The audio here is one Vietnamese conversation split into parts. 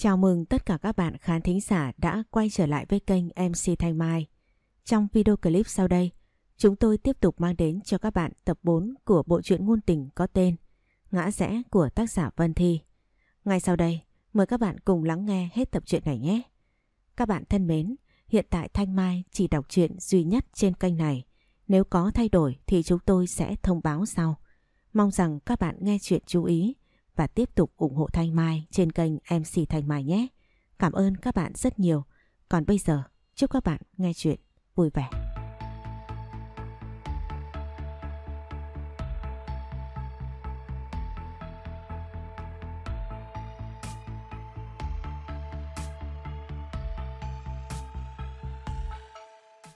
Chào mừng tất cả các bạn khán thính giả đã quay trở lại với kênh MC Thanh Mai. Trong video clip sau đây, chúng tôi tiếp tục mang đến cho các bạn tập 4 của bộ truyện ngôn tình có tên Ngã rẽ của tác giả Vân Thi. Ngay sau đây, mời các bạn cùng lắng nghe hết tập truyện này nhé. Các bạn thân mến, hiện tại Thanh Mai chỉ đọc truyện duy nhất trên kênh này. Nếu có thay đổi thì chúng tôi sẽ thông báo sau. Mong rằng các bạn nghe chuyện chú ý và tiếp tục ủng hộ Thanh Mai trên kênh MC Thanh Mai nhé. Cảm ơn các bạn rất nhiều. Còn bây giờ, chúc các bạn nghe chuyện vui vẻ.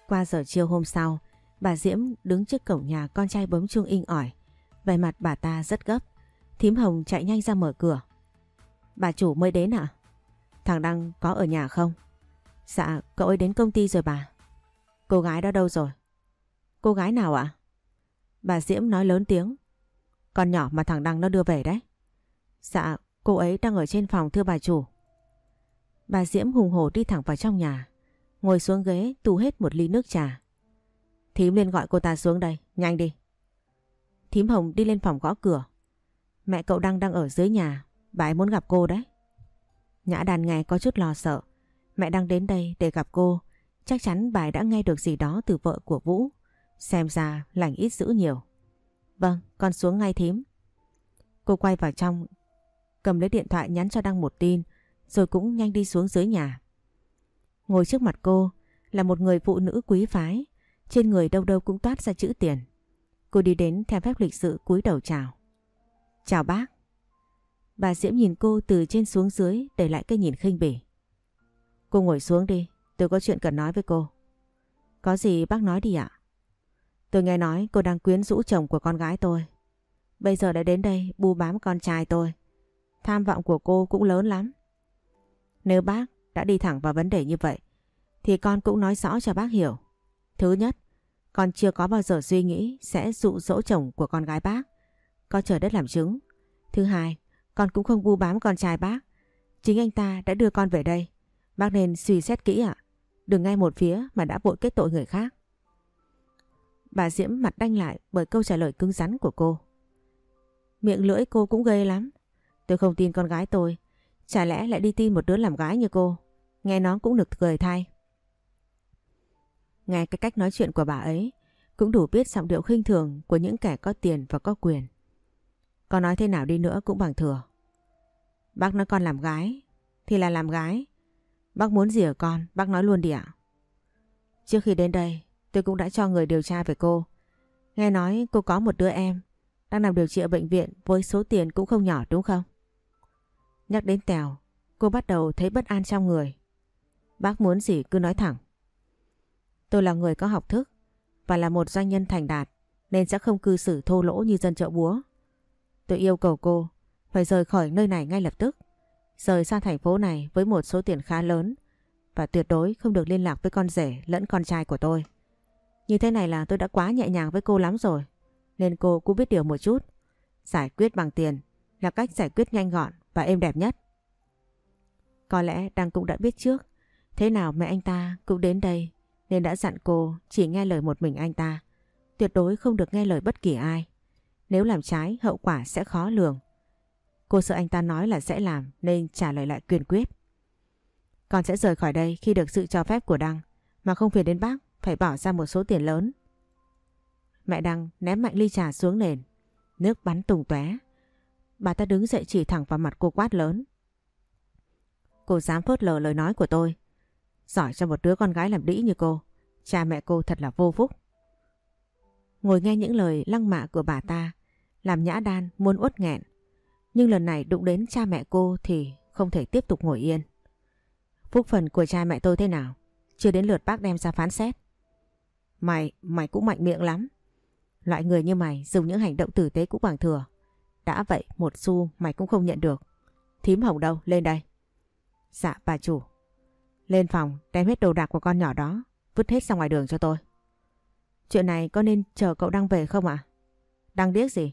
Qua giờ chiều hôm sau, bà Diễm đứng trước cổng nhà con trai bấm chuông inh ỏi. Vẻ mặt bà ta rất gấp. Thím Hồng chạy nhanh ra mở cửa. Bà chủ mới đến à? Thằng Đăng có ở nhà không? Dạ, cậu ấy đến công ty rồi bà. Cô gái đó đâu rồi? Cô gái nào ạ? Bà Diễm nói lớn tiếng. Con nhỏ mà thằng Đăng nó đưa về đấy. Dạ, cô ấy đang ở trên phòng thưa bà chủ. Bà Diễm hùng hổ đi thẳng vào trong nhà. Ngồi xuống ghế tu hết một ly nước trà. Thím lên gọi cô ta xuống đây, nhanh đi. Thím Hồng đi lên phòng gõ cửa. Mẹ cậu Đăng đang ở dưới nhà, bà ấy muốn gặp cô đấy. Nhã đàn nghe có chút lo sợ. Mẹ đang đến đây để gặp cô. Chắc chắn bà ấy đã nghe được gì đó từ vợ của Vũ. Xem ra lành ít dữ nhiều. Vâng, con xuống ngay thím. Cô quay vào trong, cầm lấy điện thoại nhắn cho Đăng một tin, rồi cũng nhanh đi xuống dưới nhà. Ngồi trước mặt cô là một người phụ nữ quý phái, trên người đâu đâu cũng toát ra chữ tiền. Cô đi đến theo phép lịch sự cúi đầu chào. Chào bác. Bà Diễm nhìn cô từ trên xuống dưới để lại cái nhìn khinh bỉ. Cô ngồi xuống đi, tôi có chuyện cần nói với cô. Có gì bác nói đi ạ? Tôi nghe nói cô đang quyến rũ chồng của con gái tôi. Bây giờ đã đến đây bu bám con trai tôi. Tham vọng của cô cũng lớn lắm. Nếu bác đã đi thẳng vào vấn đề như vậy, thì con cũng nói rõ cho bác hiểu. Thứ nhất, con chưa có bao giờ suy nghĩ sẽ dụ dỗ chồng của con gái bác. Có trời đất làm chứng. Thứ hai, con cũng không bu bám con trai bác. Chính anh ta đã đưa con về đây. Bác nên suy xét kỹ ạ. Đừng ngay một phía mà đã vội kết tội người khác. Bà Diễm mặt đanh lại bởi câu trả lời cứng rắn của cô. Miệng lưỡi cô cũng ghê lắm. Tôi không tin con gái tôi. Chả lẽ lại đi tin một đứa làm gái như cô. Nghe nó cũng được cười thay. Nghe cái cách nói chuyện của bà ấy cũng đủ biết giọng điệu khinh thường của những kẻ có tiền và có quyền. Có nói thế nào đi nữa cũng bằng thừa. Bác nói con làm gái thì là làm gái. Bác muốn gì ở con, bác nói luôn đi ạ. Trước khi đến đây, tôi cũng đã cho người điều tra về cô. Nghe nói cô có một đứa em đang nằm điều trị ở bệnh viện với số tiền cũng không nhỏ đúng không? Nhắc đến Tèo, cô bắt đầu thấy bất an trong người. Bác muốn gì cứ nói thẳng. Tôi là người có học thức và là một doanh nhân thành đạt nên sẽ không cư xử thô lỗ như dân chợ búa. Tôi yêu cầu cô, phải rời khỏi nơi này ngay lập tức. Rời xa thành phố này với một số tiền khá lớn và tuyệt đối không được liên lạc với con rể lẫn con trai của tôi. Như thế này là tôi đã quá nhẹ nhàng với cô lắm rồi. Nên cô cũng biết điều một chút. Giải quyết bằng tiền là cách giải quyết nhanh gọn và êm đẹp nhất. Có lẽ Đăng cũng đã biết trước. Thế nào mẹ anh ta cũng đến đây nên đã dặn cô chỉ nghe lời một mình anh ta. Tuyệt đối không được nghe lời bất kỳ ai. Nếu làm trái hậu quả sẽ khó lường. Cô sợ anh ta nói là sẽ làm nên trả lời lại quyền quyết. Con sẽ rời khỏi đây khi được sự cho phép của Đăng mà không phiền đến bác phải bỏ ra một số tiền lớn. Mẹ Đăng ném mạnh ly trà xuống nền. Nước bắn tùng tóe. Bà ta đứng dậy chỉ thẳng vào mặt cô quát lớn. Cô dám phớt lờ lời nói của tôi. Giỏi cho một đứa con gái làm đĩ như cô. Cha mẹ cô thật là vô phúc. Ngồi nghe những lời lăng mạ của bà ta, làm nhã đan muốn uất nghẹn. Nhưng lần này đụng đến cha mẹ cô thì không thể tiếp tục ngồi yên. Phúc phần của cha mẹ tôi thế nào? Chưa đến lượt bác đem ra phán xét. Mày, mày cũng mạnh miệng lắm. Loại người như mày dùng những hành động tử tế cũng bằng thừa. Đã vậy một xu mày cũng không nhận được. Thím hồng đâu, lên đây. Dạ bà chủ. Lên phòng đem hết đồ đạc của con nhỏ đó, vứt hết ra ngoài đường cho tôi. Chuyện này có nên chờ cậu Đăng về không ạ? À? Đăng điếc gì?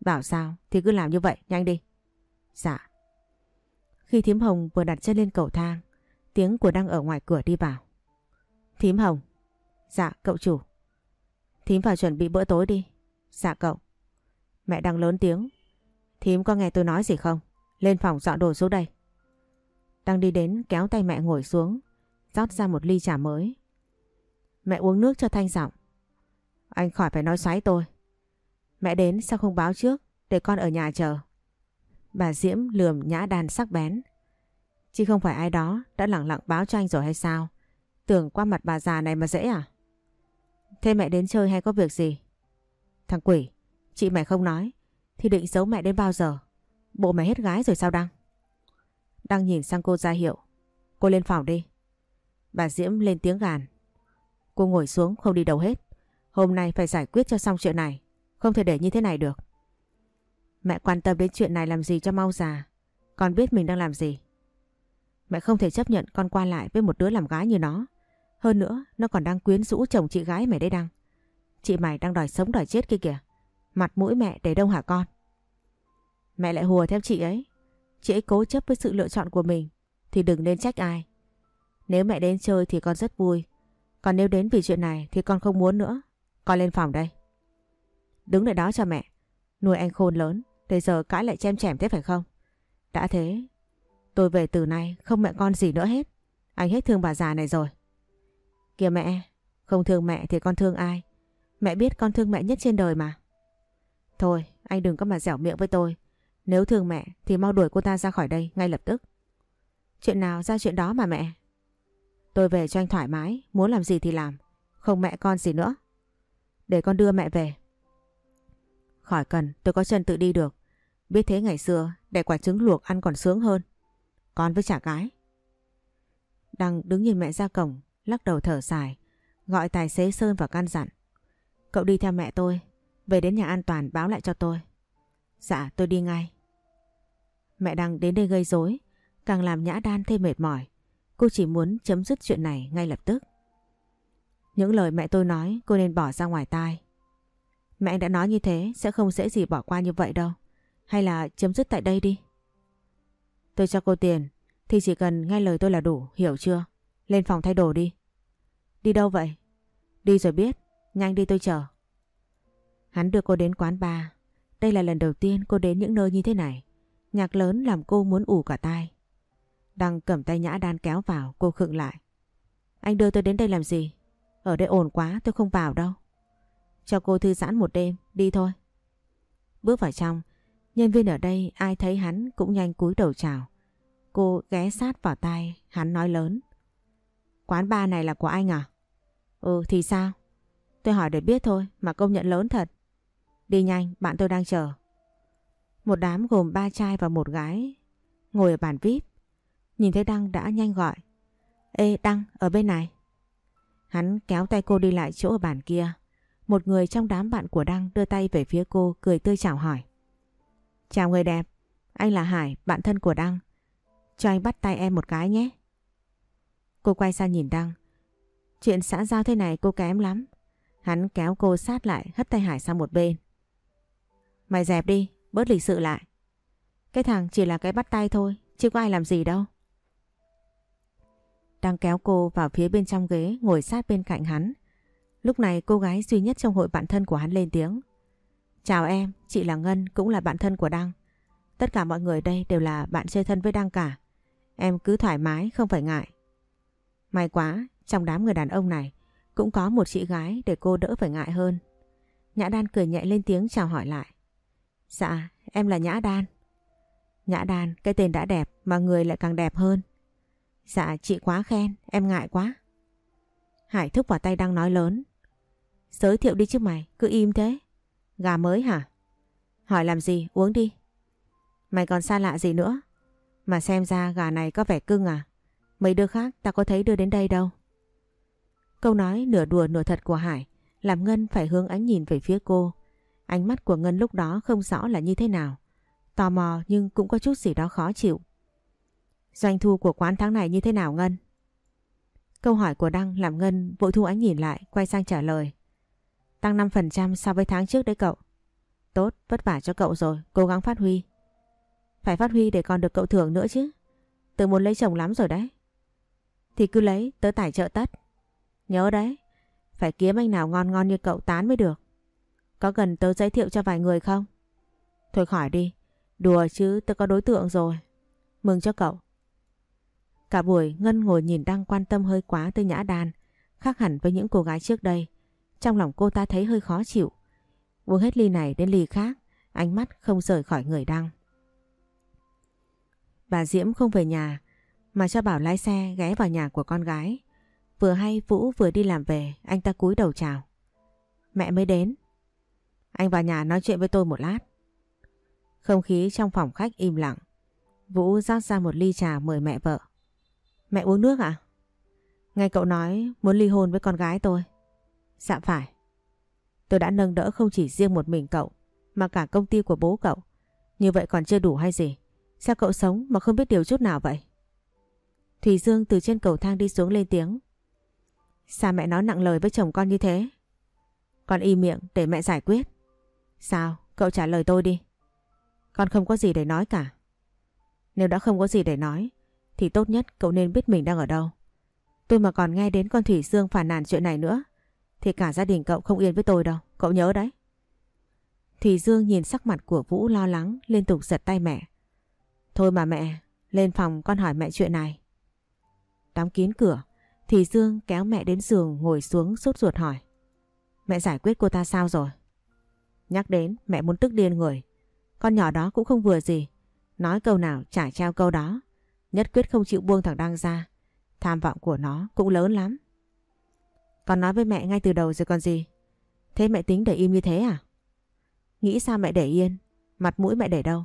Bảo sao thì cứ làm như vậy, nhanh đi. Dạ. Khi thím Hồng vừa đặt chân lên cầu thang, tiếng của Đăng ở ngoài cửa đi vào. Thím Hồng. Dạ cậu chủ. Thím vào chuẩn bị bữa tối đi. Dạ cậu. Mẹ đang lớn tiếng. Thím có nghe tôi nói gì không? Lên phòng dọn đồ xuống đây. Đang đi đến kéo tay mẹ ngồi xuống, rót ra một ly trà mới. Mẹ uống nước cho thanh giọng. Anh khỏi phải nói xoáy tôi. Mẹ đến sao không báo trước để con ở nhà chờ. Bà Diễm lườm nhã đàn sắc bén. Chứ không phải ai đó đã lặng lặng báo cho anh rồi hay sao? Tưởng qua mặt bà già này mà dễ à? Thế mẹ đến chơi hay có việc gì? Thằng quỷ, chị mẹ không nói, thì định giấu mẹ đến bao giờ? Bộ mày hết gái rồi sao Đăng? Đăng nhìn sang cô ra hiệu. Cô lên phòng đi. Bà Diễm lên tiếng gàn. Cô ngồi xuống không đi đâu hết. Hôm nay phải giải quyết cho xong chuyện này. Không thể để như thế này được. Mẹ quan tâm đến chuyện này làm gì cho mau già. Con biết mình đang làm gì. Mẹ không thể chấp nhận con qua lại với một đứa làm gái như nó. Hơn nữa, nó còn đang quyến rũ chồng chị gái mày đây đang Chị mày đang đòi sống đòi chết kia kìa. Mặt mũi mẹ để đông hả con? Mẹ lại hùa theo chị ấy. Chị ấy cố chấp với sự lựa chọn của mình. Thì đừng nên trách ai. Nếu mẹ đến chơi thì con rất vui. Còn nếu đến vì chuyện này thì con không muốn nữa. Con lên phòng đây. Đứng lại đó cho mẹ. Nuôi anh khôn lớn. Để giờ cãi lại chem chẻm thế phải không? Đã thế. Tôi về từ nay không mẹ con gì nữa hết. Anh hết thương bà già này rồi. Kìa mẹ. Không thương mẹ thì con thương ai? Mẹ biết con thương mẹ nhất trên đời mà. Thôi, anh đừng có mà dẻo miệng với tôi. Nếu thương mẹ thì mau đuổi cô ta ra khỏi đây ngay lập tức. Chuyện nào ra chuyện đó mà mẹ. Tôi về cho anh thoải mái, muốn làm gì thì làm. Không mẹ con gì nữa. Để con đưa mẹ về. Khỏi cần, tôi có chân tự đi được. Biết thế ngày xưa, để quả trứng luộc ăn còn sướng hơn. Con với chả cái. Đăng đứng nhìn mẹ ra cổng, lắc đầu thở dài, gọi tài xế Sơn vào căn dặn. Cậu đi theo mẹ tôi, về đến nhà an toàn báo lại cho tôi. Dạ, tôi đi ngay. Mẹ Đăng đến đây gây rối, càng làm Nhã Đan thêm mệt mỏi. Cô chỉ muốn chấm dứt chuyện này ngay lập tức. Những lời mẹ tôi nói cô nên bỏ ra ngoài tai. Mẹ anh đã nói như thế sẽ không dễ gì bỏ qua như vậy đâu. Hay là chấm dứt tại đây đi. Tôi cho cô tiền thì chỉ cần nghe lời tôi là đủ, hiểu chưa? Lên phòng thay đồ đi. Đi đâu vậy? Đi rồi biết, nhanh đi tôi chờ. Hắn đưa cô đến quán bar. Đây là lần đầu tiên cô đến những nơi như thế này. Nhạc lớn làm cô muốn ủ cả tai. Đăng cầm tay nhã đan kéo vào, cô khựng lại. Anh đưa tôi đến đây làm gì? Ở đây ồn quá, tôi không vào đâu. Cho cô thư giãn một đêm, đi thôi. Bước vào trong, nhân viên ở đây ai thấy hắn cũng nhanh cúi đầu chào. Cô ghé sát vào tay, hắn nói lớn. Quán ba này là của anh à? Ừ thì sao? Tôi hỏi để biết thôi mà công nhận lớn thật. Đi nhanh, bạn tôi đang chờ. Một đám gồm ba trai và một gái ngồi ở bàn VIP. Nhìn thấy Đăng đã nhanh gọi. Ê Đăng, ở bên này. Hắn kéo tay cô đi lại chỗ ở bàn kia. Một người trong đám bạn của Đăng đưa tay về phía cô cười tươi chào hỏi. Chào người đẹp, anh là Hải, bạn thân của Đăng. Cho anh bắt tay em một cái nhé. Cô quay sang nhìn Đăng. Chuyện xã giao thế này cô kém lắm. Hắn kéo cô sát lại hất tay Hải sang một bên. Mày dẹp đi, bớt lịch sự lại. Cái thằng chỉ là cái bắt tay thôi, chứ có ai làm gì đâu. Đang kéo cô vào phía bên trong ghế ngồi sát bên cạnh hắn. Lúc này cô gái duy nhất trong hội bạn thân của hắn lên tiếng. Chào em, chị là Ngân cũng là bạn thân của Đăng. Tất cả mọi người đây đều là bạn chơi thân với Đăng cả. Em cứ thoải mái, không phải ngại. May quá, trong đám người đàn ông này cũng có một chị gái để cô đỡ phải ngại hơn. Nhã Đan cười nhẹ lên tiếng chào hỏi lại. Dạ, em là Nhã Đan. Nhã Đan, cái tên đã đẹp mà người lại càng đẹp hơn. Dạ, chị quá khen, em ngại quá. Hải thúc vào tay đang nói lớn. Giới thiệu đi chứ mày, cứ im thế. Gà mới hả? Hỏi làm gì, uống đi. Mày còn xa lạ gì nữa? Mà xem ra gà này có vẻ cưng à? Mấy đứa khác ta có thấy đưa đến đây đâu. Câu nói nửa đùa nửa thật của Hải làm Ngân phải hướng ánh nhìn về phía cô. Ánh mắt của Ngân lúc đó không rõ là như thế nào. Tò mò nhưng cũng có chút gì đó khó chịu. Doanh thu của quán tháng này như thế nào Ngân? Câu hỏi của Đăng làm Ngân vội thu ánh nhìn lại quay sang trả lời. Tăng 5% so với tháng trước đấy cậu. Tốt, vất vả cho cậu rồi, cố gắng phát huy. Phải phát huy để còn được cậu thưởng nữa chứ. tớ muốn lấy chồng lắm rồi đấy. Thì cứ lấy, tớ tải trợ tất. Nhớ đấy, phải kiếm anh nào ngon ngon như cậu tán mới được. Có cần tớ giới thiệu cho vài người không? Thôi khỏi đi, đùa chứ tớ có đối tượng rồi. Mừng cho cậu. Cả buổi Ngân ngồi nhìn đang quan tâm hơi quá tới Nhã Đan, khác hẳn với những cô gái trước đây. Trong lòng cô ta thấy hơi khó chịu. Uống hết ly này đến ly khác, ánh mắt không rời khỏi người Đăng. Bà Diễm không về nhà, mà cho bảo lái xe ghé vào nhà của con gái. Vừa hay Vũ vừa đi làm về, anh ta cúi đầu chào. Mẹ mới đến. Anh vào nhà nói chuyện với tôi một lát. Không khí trong phòng khách im lặng. Vũ rót ra một ly trà mời mẹ vợ. Mẹ uống nước à? Nghe cậu nói muốn ly hôn với con gái tôi. Dạ phải. Tôi đã nâng đỡ không chỉ riêng một mình cậu, mà cả công ty của bố cậu. Như vậy còn chưa đủ hay gì? Sao cậu sống mà không biết điều chút nào vậy? Thủy Dương từ trên cầu thang đi xuống lên tiếng. Sao mẹ nói nặng lời với chồng con như thế? Con im miệng để mẹ giải quyết. Sao? Cậu trả lời tôi đi. Con không có gì để nói cả. Nếu đã không có gì để nói, thì tốt nhất cậu nên biết mình đang ở đâu. Tôi mà còn nghe đến con Thủy Dương phản nàn chuyện này nữa, thì cả gia đình cậu không yên với tôi đâu, cậu nhớ đấy. Thủy Dương nhìn sắc mặt của Vũ lo lắng, liên tục giật tay mẹ. Thôi mà mẹ, lên phòng con hỏi mẹ chuyện này. Đóng kín cửa, Thủy Dương kéo mẹ đến giường ngồi xuống sốt ruột hỏi. Mẹ giải quyết cô ta sao rồi? Nhắc đến mẹ muốn tức điên người. Con nhỏ đó cũng không vừa gì. Nói câu nào trả trao câu đó. Nhất quyết không chịu buông thằng Đăng ra. Tham vọng của nó cũng lớn lắm. Con nói với mẹ ngay từ đầu rồi còn gì. Thế mẹ tính để im như thế à? Nghĩ sao mẹ để yên? Mặt mũi mẹ để đâu?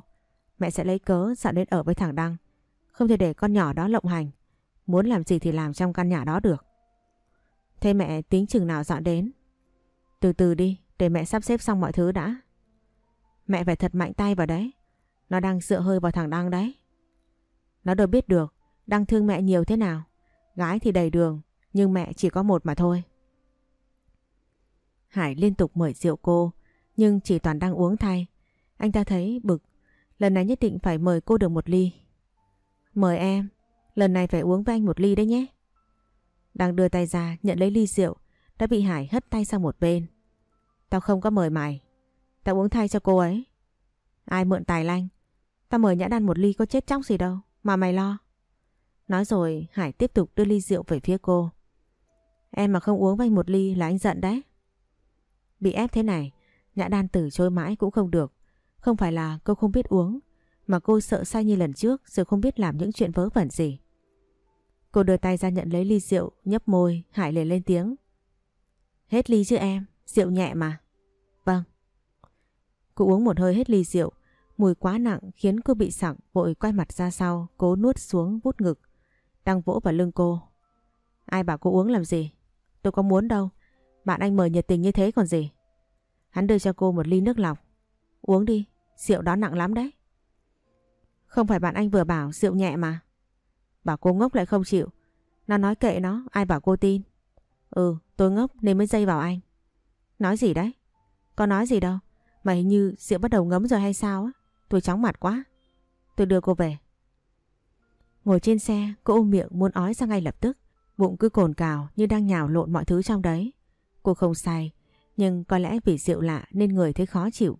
Mẹ sẽ lấy cớ dọn đến ở với thằng Đăng. Không thể để con nhỏ đó lộng hành. Muốn làm gì thì làm trong căn nhà đó được. Thế mẹ tính chừng nào dọn đến? Từ từ đi, để mẹ sắp xếp xong mọi thứ đã. Mẹ phải thật mạnh tay vào đấy. Nó đang dựa hơi vào thằng Đăng đấy. Nó đâu biết được Đăng thương mẹ nhiều thế nào. Gái thì đầy đường, nhưng mẹ chỉ có một mà thôi. Hải liên tục mời rượu cô, nhưng chỉ toàn đang uống thay. Anh ta thấy bực, lần này nhất định phải mời cô được một ly. Mời em, lần này phải uống với anh một ly đấy nhé. Đang đưa tay ra nhận lấy ly rượu, đã bị Hải hất tay sang một bên. Tao không có mời mày, tao uống thay cho cô ấy. Ai mượn tài lanh, tao mời Nhã Đan một ly có chết chóc gì đâu, mà mày lo. Nói rồi Hải tiếp tục đưa ly rượu về phía cô. Em mà không uống với anh một ly là anh giận đấy. Bị ép thế này, Nhã Đan từ chối mãi cũng không được. Không phải là cô không biết uống, mà cô sợ say như lần trước rồi không biết làm những chuyện vớ vẩn gì. Cô đưa tay ra nhận lấy ly rượu, nhấp môi, Hải liền lên tiếng. Hết ly chứ em, rượu nhẹ mà. Vâng. Cô uống một hơi hết ly rượu, mùi quá nặng khiến cô bị sặc vội quay mặt ra sau, cố nuốt xuống vút ngực. Đang vỗ vào lưng cô. Ai bảo cô uống làm gì? Tôi có muốn đâu. Bạn anh mời nhiệt tình như thế còn gì? Hắn đưa cho cô một ly nước lọc. Uống đi, rượu đó nặng lắm đấy. Không phải bạn anh vừa bảo rượu nhẹ mà. Bảo cô ngốc lại không chịu. Nó nói kệ nó, ai bảo cô tin. Ừ, tôi ngốc nên mới dây vào anh. Nói gì đấy? Có nói gì đâu. Mà hình như rượu bắt đầu ngấm rồi hay sao á? Tôi chóng mặt quá. Tôi đưa cô về. Ngồi trên xe, cô ôm miệng muốn ói ra ngay lập tức. Bụng cứ cồn cào như đang nhào lộn mọi thứ trong đấy. Cô không sai nhưng có lẽ vì rượu lạ nên người thấy khó chịu.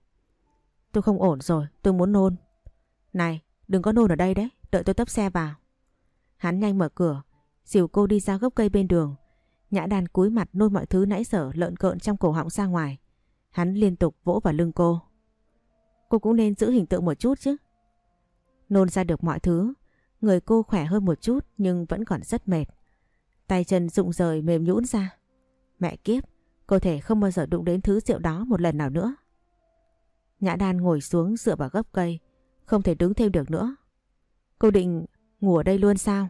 Tôi không ổn rồi, tôi muốn nôn. Này, đừng có nôn ở đây đấy, đợi tôi tấp xe vào. Hắn nhanh mở cửa, dìu cô đi ra gốc cây bên đường. Nhã đàn cúi mặt nôn mọi thứ nãy giờ lợn cợn trong cổ họng ra ngoài. Hắn liên tục vỗ vào lưng cô. Cô cũng nên giữ hình tượng một chút chứ. Nôn ra được mọi thứ, người cô khỏe hơn một chút nhưng vẫn còn rất mệt. Tay chân rụng rời mềm nhũn ra. Mẹ kiếp, cơ thể không bao giờ đụng đến thứ rượu đó một lần nào nữa. Nhã đan ngồi xuống dựa vào gốc cây, không thể đứng thêm được nữa. Cô định ngủ ở đây luôn sao?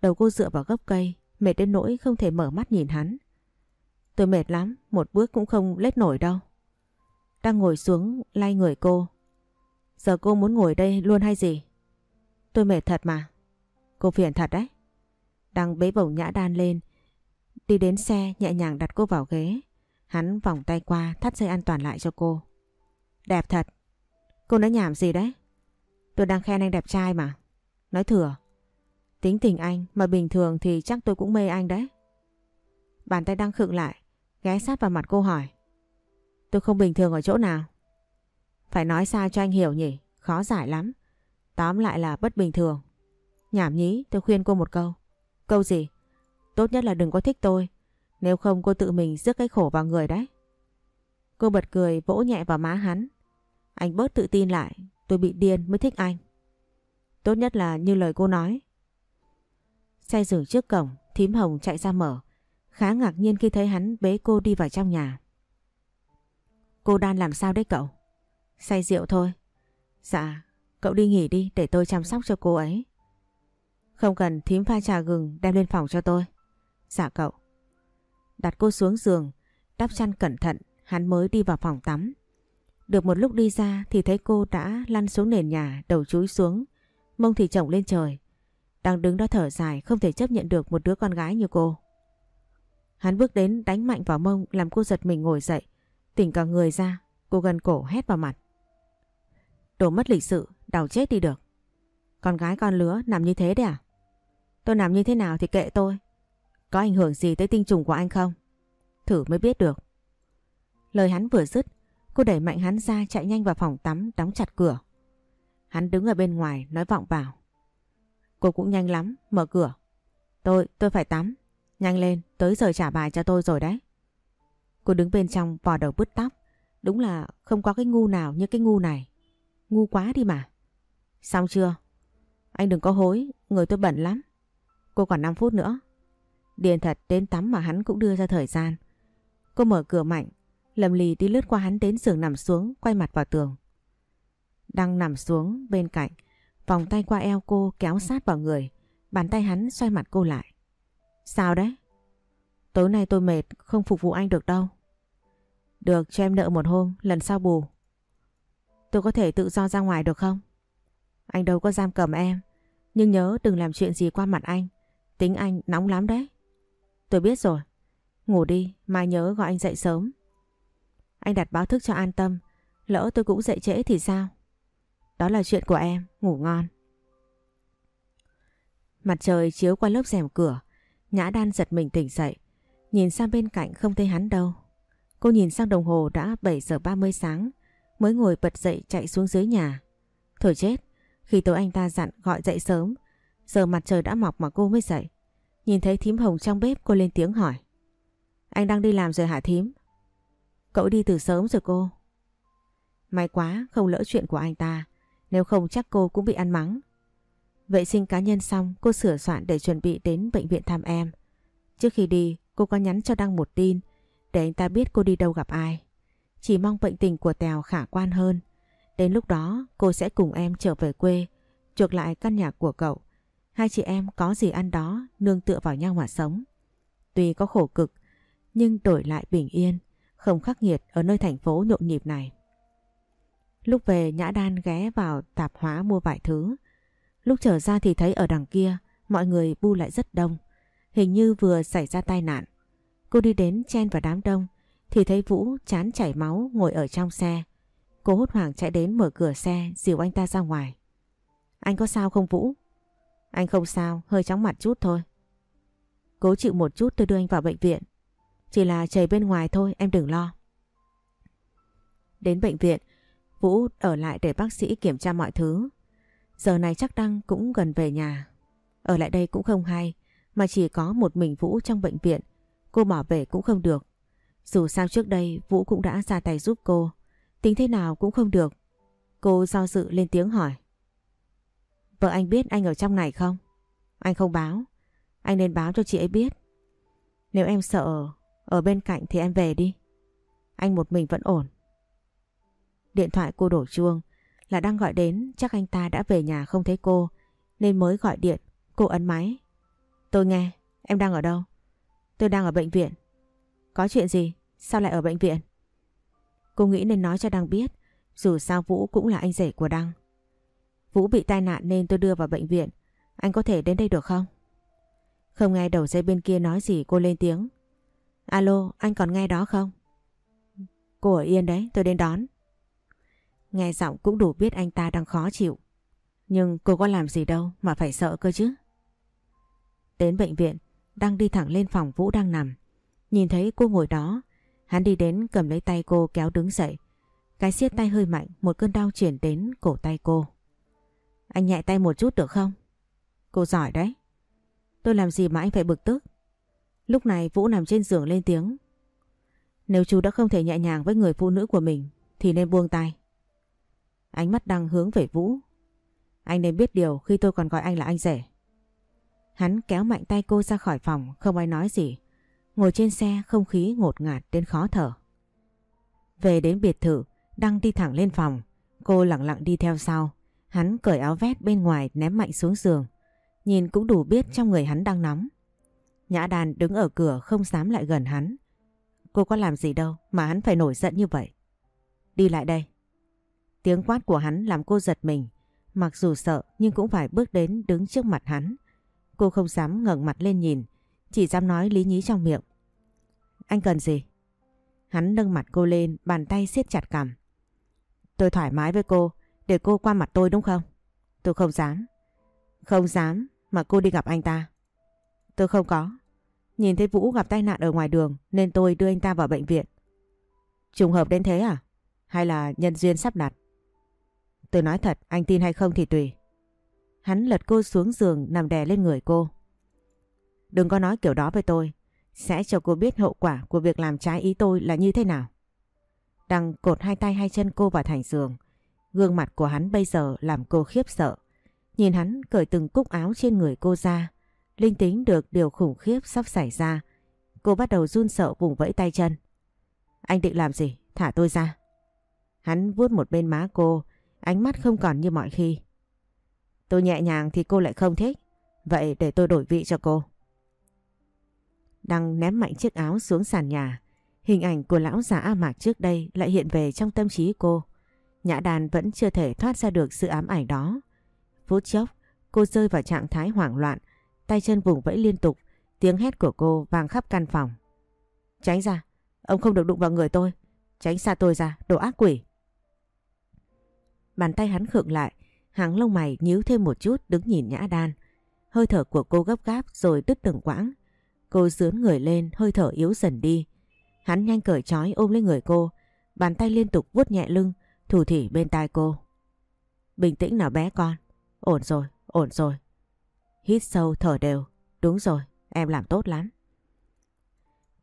Đầu cô dựa vào gốc cây, mệt đến nỗi không thể mở mắt nhìn hắn. Tôi mệt lắm, một bước cũng không lết nổi đâu. Đang ngồi xuống lay người cô. Giờ cô muốn ngồi đây luôn hay gì? Tôi mệt thật mà. Cô phiền thật đấy. Đang bế bổng nhã đan lên. Đi đến xe nhẹ nhàng đặt cô vào ghế. Hắn vòng tay qua thắt dây an toàn lại cho cô. Đẹp thật. Cô nói nhảm gì đấy? Tôi đang khen anh đẹp trai mà. Nói thừa. Tính tình anh mà bình thường thì chắc tôi cũng mê anh đấy. Bàn tay đang khựng lại, ghé sát vào mặt cô hỏi. Tôi không bình thường ở chỗ nào? Phải nói sao cho anh hiểu nhỉ? Khó giải lắm. Tóm lại là bất bình thường. Nhảm nhí, tôi khuyên cô một câu. Câu gì? Tốt nhất là đừng có thích tôi. Nếu không cô tự mình rước cái khổ vào người đấy. Cô bật cười vỗ nhẹ vào má hắn. Anh bớt tự tin lại. Tôi bị điên mới thích anh. Tốt nhất là như lời cô nói. Xe dừng trước cổng, thím hồng chạy ra mở. Khá ngạc nhiên khi thấy hắn bế cô đi vào trong nhà. Cô đang làm sao đấy cậu? Say rượu thôi. Dạ, cậu đi nghỉ đi để tôi chăm sóc cho cô ấy. Không cần thím pha trà gừng đem lên phòng cho tôi. Dạ cậu. Đặt cô xuống giường, đắp chăn cẩn thận, hắn mới đi vào phòng tắm. Được một lúc đi ra thì thấy cô đã lăn xuống nền nhà, đầu chúi xuống, mông thì chồng lên trời. Đang đứng đó thở dài không thể chấp nhận được một đứa con gái như cô. Hắn bước đến đánh mạnh vào mông làm cô giật mình ngồi dậy. Tỉnh cả người ra, cô gần cổ hét vào mặt. Đồ mất lịch sự, đào chết đi được. Con gái con lứa nằm như thế đấy à? Tôi nằm như thế nào thì kệ tôi. Có ảnh hưởng gì tới tinh trùng của anh không? Thử mới biết được. Lời hắn vừa dứt, cô đẩy mạnh hắn ra chạy nhanh vào phòng tắm đóng chặt cửa. Hắn đứng ở bên ngoài nói vọng vào. Cô cũng nhanh lắm, mở cửa. Tôi, tôi phải tắm. Nhanh lên, tới giờ trả bài cho tôi rồi đấy. Cô đứng bên trong vò đầu bứt tóc. Đúng là không có cái ngu nào như cái ngu này. Ngu quá đi mà. Xong chưa? Anh đừng có hối, người tôi bận lắm. Cô còn 5 phút nữa. Điền thật đến tắm mà hắn cũng đưa ra thời gian. Cô mở cửa mạnh, lầm lì đi lướt qua hắn đến giường nằm xuống, quay mặt vào tường. Đang nằm xuống bên cạnh, vòng tay qua eo cô kéo sát vào người, bàn tay hắn xoay mặt cô lại. Sao đấy? Tối nay tôi mệt, không phục vụ anh được đâu. Được, cho em nợ một hôm, lần sau bù. Tôi có thể tự do ra ngoài được không? Anh đâu có giam cầm em, nhưng nhớ đừng làm chuyện gì qua mặt anh. Tính anh nóng lắm đấy. Tôi biết rồi. Ngủ đi, mai nhớ gọi anh dậy sớm. Anh đặt báo thức cho an tâm. Lỡ tôi cũng dậy trễ thì sao? Đó là chuyện của em, ngủ ngon. Mặt trời chiếu qua lớp rèm cửa. Nhã đan giật mình tỉnh dậy. Nhìn sang bên cạnh không thấy hắn đâu. Cô nhìn sang đồng hồ đã 7 giờ 30 sáng. Mới ngồi bật dậy chạy xuống dưới nhà. Thôi chết. Khi tối anh ta dặn gọi dậy sớm. Giờ mặt trời đã mọc mà cô mới dậy. Nhìn thấy thím hồng trong bếp, cô lên tiếng hỏi. Anh đang đi làm rồi hả thím? Cậu đi từ sớm rồi cô. May quá không lỡ chuyện của anh ta. Nếu không chắc cô cũng bị ăn mắng. Vệ sinh cá nhân xong, cô sửa soạn để chuẩn bị đến bệnh viện thăm em. Trước khi đi, cô có nhắn cho Đăng một tin, để anh ta biết cô đi đâu gặp ai. Chỉ mong bệnh tình của Tèo khả quan hơn. Đến lúc đó, cô sẽ cùng em trở về quê, chuộc lại căn nhà của cậu. Hai chị em có gì ăn đó nương tựa vào nhau mà sống. Tuy có khổ cực nhưng đổi lại bình yên, không khắc nghiệt ở nơi thành phố nhộn nhịp này. Lúc về Nhã Đan ghé vào tạp hóa mua vài thứ. Lúc trở ra thì thấy ở đằng kia mọi người bu lại rất đông. Hình như vừa xảy ra tai nạn. Cô đi đến chen vào đám đông thì thấy Vũ chán chảy máu ngồi ở trong xe. Cô hốt hoảng chạy đến mở cửa xe dìu anh ta ra ngoài. Anh có sao không Vũ? Anh không sao, hơi chóng mặt chút thôi. Cố chịu một chút tôi đưa anh vào bệnh viện. Chỉ là trời bên ngoài thôi, em đừng lo. Đến bệnh viện, Vũ ở lại để bác sĩ kiểm tra mọi thứ. Giờ này chắc Đăng cũng gần về nhà. Ở lại đây cũng không hay, mà chỉ có một mình Vũ trong bệnh viện. Cô bỏ về cũng không được. Dù sao trước đây Vũ cũng đã ra tay giúp cô. Tính thế nào cũng không được. Cô do dự lên tiếng hỏi. Vợ anh biết anh ở trong này không? Anh không báo. Anh nên báo cho chị ấy biết. Nếu em sợ ở bên cạnh thì em về đi. Anh một mình vẫn ổn. Điện thoại cô đổ chuông là đang gọi đến chắc anh ta đã về nhà không thấy cô nên mới gọi điện. Cô ấn máy. Tôi nghe, em đang ở đâu? Tôi đang ở bệnh viện. Có chuyện gì? Sao lại ở bệnh viện? Cô nghĩ nên nói cho Đăng biết dù sao Vũ cũng là anh rể của Đăng. Vũ bị tai nạn nên tôi đưa vào bệnh viện. Anh có thể đến đây được không? Không nghe đầu dây bên kia nói gì cô lên tiếng. Alo, anh còn nghe đó không? Cô ở yên đấy, tôi đến đón. Nghe giọng cũng đủ biết anh ta đang khó chịu. Nhưng cô có làm gì đâu mà phải sợ cơ chứ. Đến bệnh viện, đang đi thẳng lên phòng Vũ đang nằm. Nhìn thấy cô ngồi đó, hắn đi đến cầm lấy tay cô kéo đứng dậy. Cái siết tay hơi mạnh, một cơn đau chuyển đến cổ tay cô. Anh nhẹ tay một chút được không? Cô giỏi đấy. Tôi làm gì mà anh phải bực tức? Lúc này Vũ nằm trên giường lên tiếng. Nếu chú đã không thể nhẹ nhàng với người phụ nữ của mình thì nên buông tay. Ánh mắt đang hướng về Vũ. Anh nên biết điều khi tôi còn gọi anh là anh rể. Hắn kéo mạnh tay cô ra khỏi phòng không ai nói gì. Ngồi trên xe không khí ngột ngạt đến khó thở. Về đến biệt thự, đang đi thẳng lên phòng. Cô lặng lặng đi theo sau. Hắn cởi áo vét bên ngoài ném mạnh xuống giường. Nhìn cũng đủ biết trong người hắn đang nóng. Nhã đàn đứng ở cửa không dám lại gần hắn. Cô có làm gì đâu mà hắn phải nổi giận như vậy. Đi lại đây. Tiếng quát của hắn làm cô giật mình. Mặc dù sợ nhưng cũng phải bước đến đứng trước mặt hắn. Cô không dám ngẩng mặt lên nhìn. Chỉ dám nói lý nhí trong miệng. Anh cần gì? Hắn nâng mặt cô lên, bàn tay siết chặt cằm. Tôi thoải mái với cô, để cô qua mặt tôi đúng không? Tôi không dám. Không dám mà cô đi gặp anh ta. Tôi không có. Nhìn thấy Vũ gặp tai nạn ở ngoài đường nên tôi đưa anh ta vào bệnh viện. Trùng hợp đến thế à? Hay là nhân duyên sắp đặt? Tôi nói thật, anh tin hay không thì tùy. Hắn lật cô xuống giường nằm đè lên người cô. Đừng có nói kiểu đó với tôi. Sẽ cho cô biết hậu quả của việc làm trái ý tôi là như thế nào. Đằng cột hai tay hai chân cô vào thành giường. Gương mặt của hắn bây giờ làm cô khiếp sợ. Nhìn hắn cởi từng cúc áo trên người cô ra. Linh tính được điều khủng khiếp sắp xảy ra. Cô bắt đầu run sợ vùng vẫy tay chân. Anh định làm gì? Thả tôi ra. Hắn vuốt một bên má cô, ánh mắt không còn như mọi khi. Tôi nhẹ nhàng thì cô lại không thích. Vậy để tôi đổi vị cho cô. Đăng ném mạnh chiếc áo xuống sàn nhà. Hình ảnh của lão già A Mạc trước đây lại hiện về trong tâm trí cô. Nhã đàn vẫn chưa thể thoát ra được sự ám ảnh đó. Phút chốc, cô rơi vào trạng thái hoảng loạn, tay chân vùng vẫy liên tục, tiếng hét của cô vang khắp căn phòng. Tránh ra, ông không được đụng vào người tôi. Tránh xa tôi ra, đồ ác quỷ. Bàn tay hắn khựng lại, hàng lông mày nhíu thêm một chút đứng nhìn nhã đan. Hơi thở của cô gấp gáp rồi đứt từng quãng. Cô dướn người lên, hơi thở yếu dần đi. Hắn nhanh cởi trói ôm lấy người cô, bàn tay liên tục vuốt nhẹ lưng, thủ thỉ bên tai cô. Bình tĩnh nào bé con, ổn rồi, ổn rồi. Hít sâu thở đều, đúng rồi, em làm tốt lắm.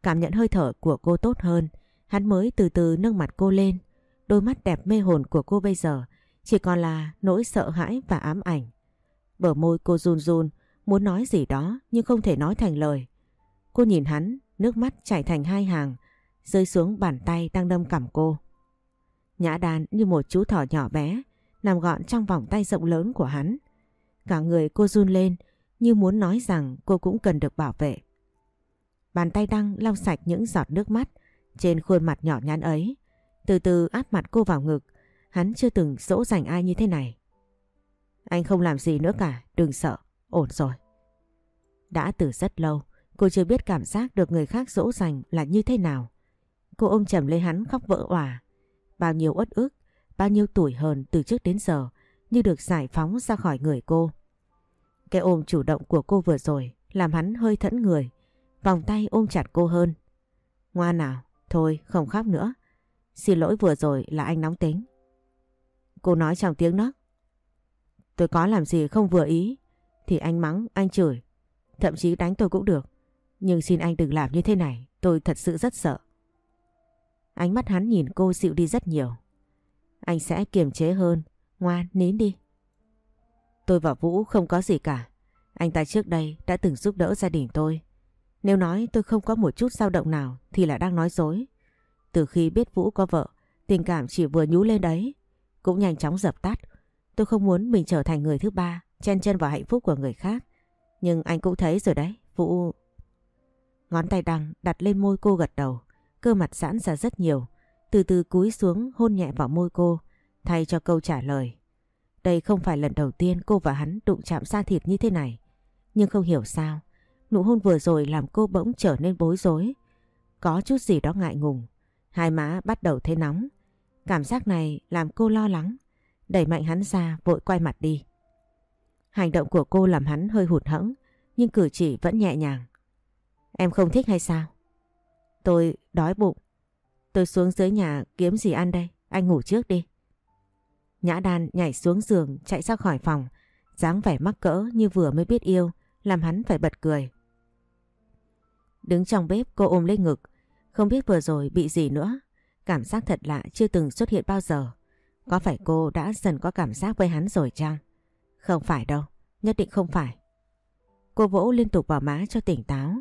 Cảm nhận hơi thở của cô tốt hơn, hắn mới từ từ nâng mặt cô lên. Đôi mắt đẹp mê hồn của cô bây giờ chỉ còn là nỗi sợ hãi và ám ảnh. Bờ môi cô run run, muốn nói gì đó nhưng không thể nói thành lời. Cô nhìn hắn, nước mắt chảy thành hai hàng, rơi xuống bàn tay đang đâm cằm cô. Nhã đàn như một chú thỏ nhỏ bé, nằm gọn trong vòng tay rộng lớn của hắn. Cả người cô run lên như muốn nói rằng cô cũng cần được bảo vệ. Bàn tay Đăng lau sạch những giọt nước mắt trên khuôn mặt nhỏ nhắn ấy. Từ từ áp mặt cô vào ngực, hắn chưa từng dỗ dành ai như thế này. Anh không làm gì nữa cả, đừng sợ, ổn rồi. Đã từ rất lâu, cô chưa biết cảm giác được người khác dỗ dành là như thế nào. Cô ôm chầm lấy hắn khóc vỡ òa. Bao nhiêu uất ức, bao nhiêu tuổi hờn từ trước đến giờ như được giải phóng ra khỏi người cô. Cái ôm chủ động của cô vừa rồi làm hắn hơi thẫn người, vòng tay ôm chặt cô hơn. Ngoan nào, thôi không khóc nữa. Xin lỗi vừa rồi là anh nóng tính. Cô nói trong tiếng nấc. Tôi có làm gì không vừa ý thì anh mắng, anh chửi. Thậm chí đánh tôi cũng được. Nhưng xin anh đừng làm như thế này, tôi thật sự rất sợ. Ánh mắt hắn nhìn cô dịu đi rất nhiều. Anh sẽ kiềm chế hơn, ngoan, nín đi. Tôi và Vũ không có gì cả. Anh ta trước đây đã từng giúp đỡ gia đình tôi. Nếu nói tôi không có một chút dao động nào thì là đang nói dối. Từ khi biết Vũ có vợ, tình cảm chỉ vừa nhú lên đấy, cũng nhanh chóng dập tắt. Tôi không muốn mình trở thành người thứ ba, chen chân vào hạnh phúc của người khác. Nhưng anh cũng thấy rồi đấy, Vũ... Ngón tay đằng đặt lên môi cô gật đầu, cơ mặt giãn ra rất nhiều, từ từ cúi xuống hôn nhẹ vào môi cô, thay cho câu trả lời. Đây không phải lần đầu tiên cô và hắn đụng chạm xa thịt như thế này. Nhưng không hiểu sao, nụ hôn vừa rồi làm cô bỗng trở nên bối rối. Có chút gì đó ngại ngùng, hai má bắt đầu thấy nóng. Cảm giác này làm cô lo lắng, đẩy mạnh hắn ra vội quay mặt đi. Hành động của cô làm hắn hơi hụt hẫng, nhưng cử chỉ vẫn nhẹ nhàng. Em không thích hay sao? Tôi đói bụng. Tôi xuống dưới nhà kiếm gì ăn đây, anh ngủ trước đi. Nhã đan nhảy xuống giường chạy ra khỏi phòng, dáng vẻ mắc cỡ như vừa mới biết yêu, làm hắn phải bật cười. Đứng trong bếp cô ôm lấy ngực, không biết vừa rồi bị gì nữa. Cảm giác thật lạ chưa từng xuất hiện bao giờ. Có phải cô đã dần có cảm giác với hắn rồi chăng? Không phải đâu, nhất định không phải. Cô vỗ liên tục vào má cho tỉnh táo,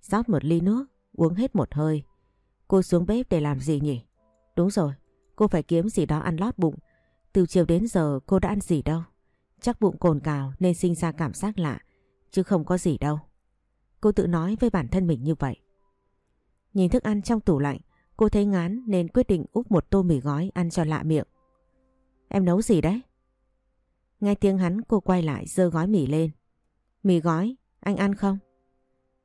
rót một ly nước, uống hết một hơi. Cô xuống bếp để làm gì nhỉ? Đúng rồi, cô phải kiếm gì đó ăn lót bụng. Từ chiều đến giờ cô đã ăn gì đâu. Chắc bụng cồn cào nên sinh ra cảm giác lạ, chứ không có gì đâu. Cô tự nói với bản thân mình như vậy. Nhìn thức ăn trong tủ lạnh, cô thấy ngán nên quyết định úp một tô mì gói ăn cho lạ miệng. Em nấu gì đấy? Nghe tiếng hắn cô quay lại dơ gói mì lên. Mì gói, anh ăn không?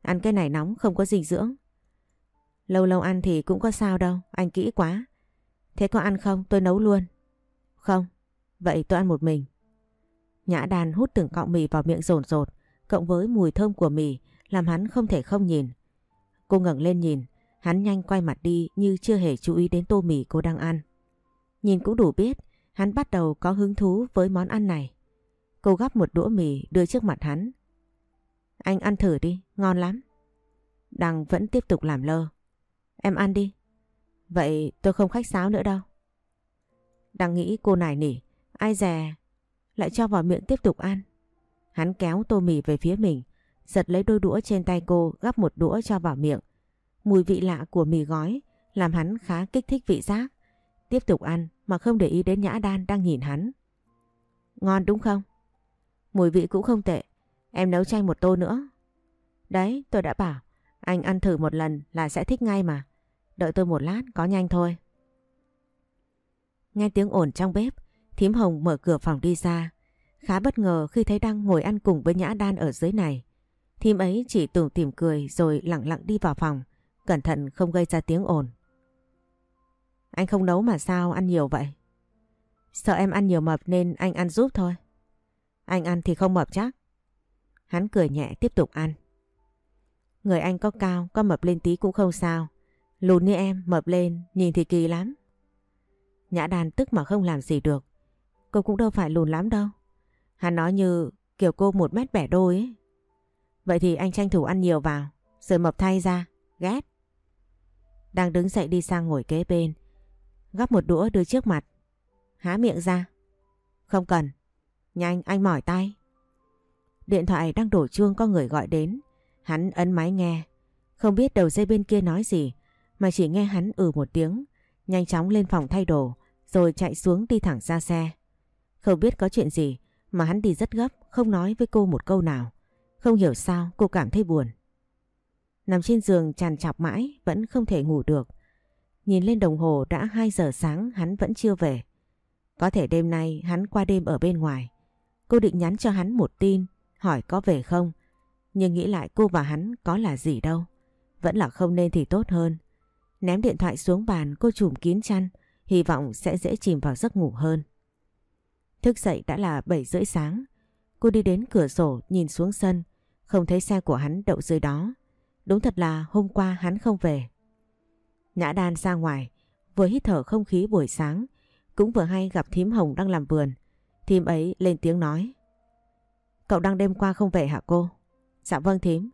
Ăn cái này nóng không có dinh dưỡng. Lâu lâu ăn thì cũng có sao đâu, anh kỹ quá. Thế có ăn không? Tôi nấu luôn. Không, vậy tôi ăn một mình. Nhã đàn hút từng cọng mì vào miệng rồn rột, cộng với mùi thơm của mì làm hắn không thể không nhìn. Cô ngẩng lên nhìn, hắn nhanh quay mặt đi như chưa hề chú ý đến tô mì cô đang ăn. Nhìn cũng đủ biết, hắn bắt đầu có hứng thú với món ăn này. Cô gắp một đũa mì đưa trước mặt hắn. Anh ăn thử đi, ngon lắm. Đằng vẫn tiếp tục làm lơ. Em ăn đi. Vậy tôi không khách sáo nữa đâu. đang nghĩ cô nải nỉ, ai dè, lại cho vào miệng tiếp tục ăn. Hắn kéo tô mì về phía mình, giật lấy đôi đũa trên tay cô gắp một đũa cho vào miệng. Mùi vị lạ của mì gói làm hắn khá kích thích vị giác. Tiếp tục ăn mà không để ý đến Nhã Đan đang nhìn hắn. Ngon đúng không? Mùi vị cũng không tệ. Em nấu chanh một tô nữa. Đấy, tôi đã bảo. Anh ăn thử một lần là sẽ thích ngay mà. Đợi tôi một lát, có nhanh thôi. Nghe tiếng ồn trong bếp, thím Hồng mở cửa phòng đi ra. Khá bất ngờ khi thấy Đăng ngồi ăn cùng với Nhã Đan ở dưới này. Thím ấy chỉ tủm tỉm cười rồi lặng lặng đi vào phòng, cẩn thận không gây ra tiếng ồn. Anh không nấu mà sao ăn nhiều vậy? Sợ em ăn nhiều mập nên anh ăn giúp thôi. Anh ăn thì không mập chắc. Hắn cười nhẹ tiếp tục ăn. Người anh có cao, có mập lên tí cũng không sao. Lùn như em, mập lên, nhìn thì kỳ lắm. Nhã đàn tức mà không làm gì được. Cô cũng đâu phải lùn lắm đâu. Hắn nói như kiểu cô một mét bẻ đôi ấy. Vậy thì anh tranh thủ ăn nhiều vào, rồi mập thay ra, ghét. Đang đứng dậy đi sang ngồi kế bên. Gắp một đũa đưa trước mặt. Há miệng ra. Không cần. Nhanh anh mỏi tay. Điện thoại đang đổ chuông có người gọi đến. Hắn ấn máy nghe. Không biết đầu dây bên kia nói gì mà chỉ nghe hắn ừ một tiếng. Nhanh chóng lên phòng thay đồ rồi chạy xuống đi thẳng ra xe. Không biết có chuyện gì mà hắn đi rất gấp không nói với cô một câu nào. Không hiểu sao cô cảm thấy buồn. Nằm trên giường tràn chọc mãi vẫn không thể ngủ được. Nhìn lên đồng hồ đã 2 giờ sáng hắn vẫn chưa về. Có thể đêm nay hắn qua đêm ở bên ngoài. Cô định nhắn cho hắn một tin, hỏi có về không. Nhưng nghĩ lại cô và hắn có là gì đâu. Vẫn là không nên thì tốt hơn. Ném điện thoại xuống bàn cô trùm kín chăn, hy vọng sẽ dễ chìm vào giấc ngủ hơn. Thức dậy đã là 7 rưỡi sáng. Cô đi đến cửa sổ nhìn xuống sân, không thấy xe của hắn đậu dưới đó. Đúng thật là hôm qua hắn không về. Nhã đan ra ngoài, vừa hít thở không khí buổi sáng, cũng vừa hay gặp thím Hồng đang làm vườn. Thím ấy lên tiếng nói. Cậu đang đêm qua không về hả cô? Dạ vâng thím.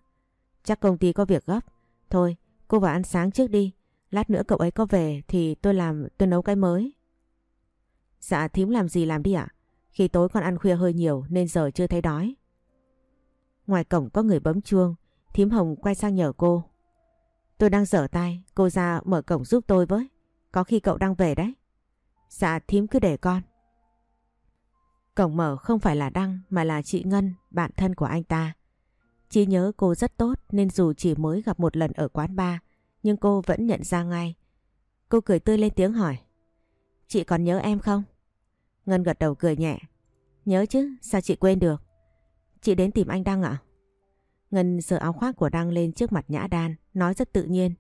Chắc công ty có việc gấp. Thôi, cô vào ăn sáng trước đi. Lát nữa cậu ấy có về thì tôi làm tôi nấu cái mới. Dạ thím làm gì làm đi ạ? Khi tối con ăn khuya hơi nhiều nên giờ chưa thấy đói. Ngoài cổng có người bấm chuông, thím Hồng quay sang nhờ cô. Tôi đang dở tay, cô ra mở cổng giúp tôi với. Có khi cậu đang về đấy. Dạ thím cứ để con. Cổng mở không phải là Đăng mà là chị Ngân, bạn thân của anh ta. Chị nhớ cô rất tốt nên dù chỉ mới gặp một lần ở quán bar nhưng cô vẫn nhận ra ngay. Cô cười tươi lên tiếng hỏi. Chị còn nhớ em không? Ngân gật đầu cười nhẹ. Nhớ chứ, sao chị quên được? Chị đến tìm anh Đăng ạ? Ngân sờ áo khoác của Đăng lên trước mặt Nhã Đan, nói rất tự nhiên.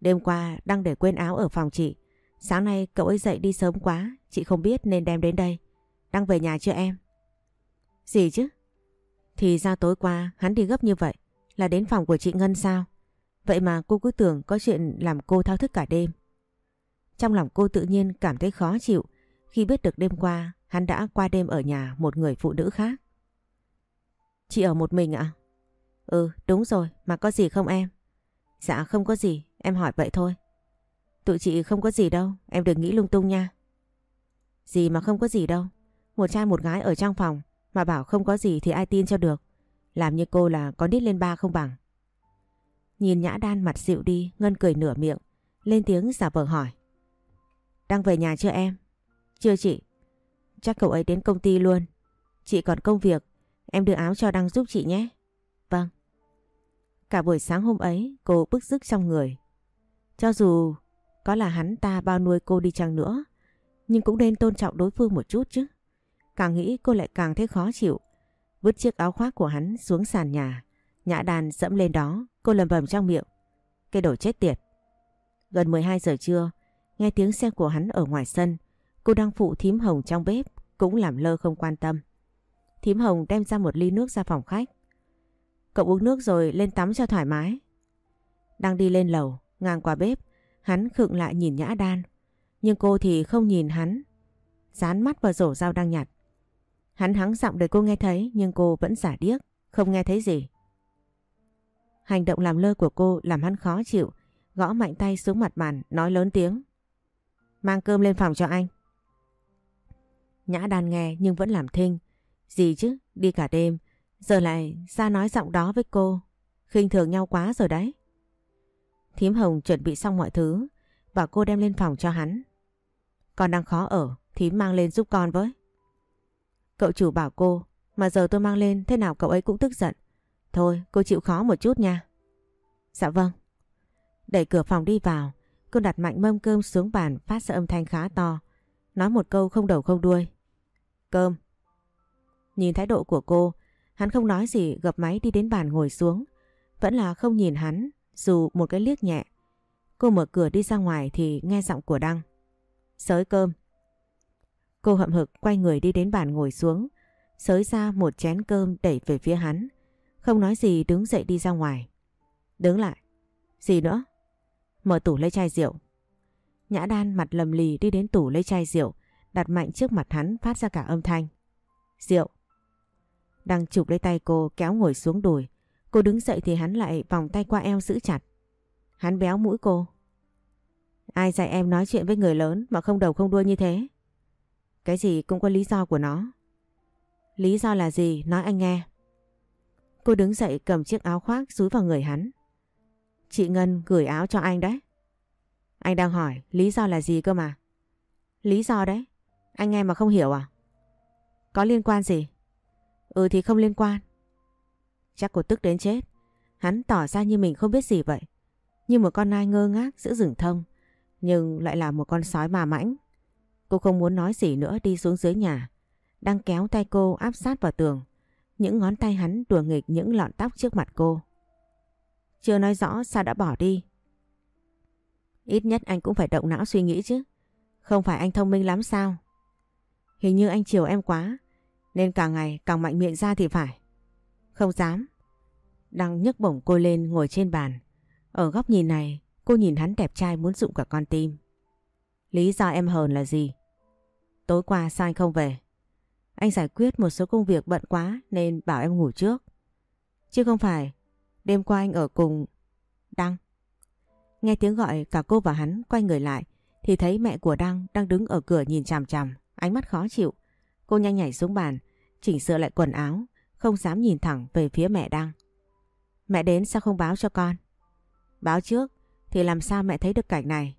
Đêm qua Đăng để quên áo ở phòng chị. Sáng nay cậu ấy dậy đi sớm quá, chị không biết nên đem đến đây. Đăng về nhà chưa em? Gì chứ? Thì ra tối qua hắn đi gấp như vậy là đến phòng của chị Ngân sao? Vậy mà cô cứ tưởng có chuyện làm cô thao thức cả đêm. Trong lòng cô tự nhiên cảm thấy khó chịu khi biết được đêm qua, hắn đã qua đêm ở nhà một người phụ nữ khác. Chị ở một mình ạ? Ừ đúng rồi, mà có gì không em? Dạ không có gì, em hỏi vậy thôi. Tụi chị không có gì đâu, em đừng nghĩ lung tung nha. Gì mà không có gì đâu. Một trai một gái ở trong phòng mà bảo không có gì thì ai tin cho được. Làm như cô là có nít lên ba không bằng. Nhìn Nhã Đan mặt dịu đi, Ngân cười nửa miệng, lên tiếng giả vờ hỏi. Đang về nhà chưa em? Chưa chị. Chắc cậu ấy đến công ty luôn. Chị còn công việc, em đưa áo cho Đăng giúp chị nhé. Vâng. Cả buổi sáng hôm ấy cô bức rức trong người. Cho dù có là hắn ta bao nuôi cô đi chăng nữa, nhưng cũng nên tôn trọng đối phương một chút chứ. Càng nghĩ cô lại càng thấy khó chịu. Vứt chiếc áo khoác của hắn xuống sàn nhà. Nhã đàn dẫm lên đó, cô lầm bầm trong miệng. Cái đồ chết tiệt. Gần 12 giờ trưa, nghe tiếng xe của hắn ở ngoài sân. Cô đang phụ thím hồng trong bếp, cũng làm lơ không quan tâm. Thím hồng đem ra một ly nước ra phòng khách. Cậu uống nước rồi lên tắm cho thoải mái. Đang đi lên lầu, ngang qua bếp, hắn khựng lại nhìn Nhã Đan. Nhưng cô thì không nhìn hắn. Dán mắt vào rổ dao đang nhặt. Hắn hắng giọng để cô nghe thấy nhưng cô vẫn giả điếc, không nghe thấy gì. Hành động làm lơ của cô làm hắn khó chịu, gõ mạnh tay xuống mặt bàn, nói lớn tiếng. Mang cơm lên phòng cho anh. Nhã đàn nghe nhưng vẫn làm thinh. Gì chứ, đi cả đêm, giờ lại ra nói giọng đó với cô. khinh thường nhau quá rồi đấy. Thím Hồng chuẩn bị xong mọi thứ, bảo cô đem lên phòng cho hắn. Con đang khó ở, thím mang lên giúp con với. Cậu chủ bảo cô, mà giờ tôi mang lên thế nào cậu ấy cũng tức giận. Thôi, cô chịu khó một chút nha. Dạ vâng. Đẩy cửa phòng đi vào, cô đặt mạnh mâm cơm xuống bàn phát ra âm thanh khá to. Nói một câu không đầu không đuôi. Cơm. Nhìn thái độ của cô, hắn không nói gì gập máy đi đến bàn ngồi xuống. Vẫn là không nhìn hắn, dù một cái liếc nhẹ. Cô mở cửa đi ra ngoài thì nghe giọng của Đăng. Sới cơm. Cô hậm hực quay người đi đến bàn ngồi xuống, sới ra một chén cơm đẩy về phía hắn. Không nói gì đứng dậy đi ra ngoài. Đứng lại. Gì nữa? Mở tủ lấy chai rượu. Nhã đan mặt lầm lì đi đến tủ lấy chai rượu, đặt mạnh trước mặt hắn phát ra cả âm thanh. Rượu. Đang chụp lấy tay cô kéo ngồi xuống đùi. Cô đứng dậy thì hắn lại vòng tay qua eo giữ chặt. Hắn béo mũi cô. Ai dạy em nói chuyện với người lớn mà không đầu không đuôi như thế? Cái gì cũng có lý do của nó. Lý do là gì? Nói anh nghe. Cô đứng dậy cầm chiếc áo khoác rúi vào người hắn. Chị Ngân gửi áo cho anh đấy. Anh đang hỏi, lý do là gì cơ mà? Lý do đấy? Anh nghe mà không hiểu à? Có liên quan gì? Ừ thì không liên quan. Chắc cô tức đến chết. Hắn tỏ ra như mình không biết gì vậy. Như một con nai ngơ ngác giữa rừng thông. Nhưng lại là một con sói mà mãnh. Cô không muốn nói gì nữa, đi xuống dưới nhà. Đang kéo tay cô áp sát vào tường. Những ngón tay hắn đùa nghịch những lọn tóc trước mặt cô. Chưa nói rõ sao đã bỏ đi. Ít nhất anh cũng phải động não suy nghĩ chứ. Không phải anh thông minh lắm sao? Hình như anh chiều em quá. Nên càng ngày càng mạnh miệng ra thì phải. Không dám. Đang nhấc bổng cô lên ngồi trên bàn. Ở góc nhìn này, cô nhìn hắn đẹp trai muốn dụng cả con tim. Lý do em hờn là gì? Tối qua sao anh không về? Anh giải quyết một số công việc bận quá nên bảo em ngủ trước. Chứ không phải đêm qua anh ở cùng Đăng. Nghe tiếng gọi cả cô và hắn quay người lại thì thấy mẹ của Đăng đang đứng ở cửa nhìn chằm chằm, ánh mắt khó chịu. Cô nhanh nhảy xuống bàn, chỉnh sửa lại quần áo, không dám nhìn thẳng về phía mẹ Đăng. Mẹ đến sao không báo cho con? Báo trước thì làm sao mẹ thấy được cảnh này?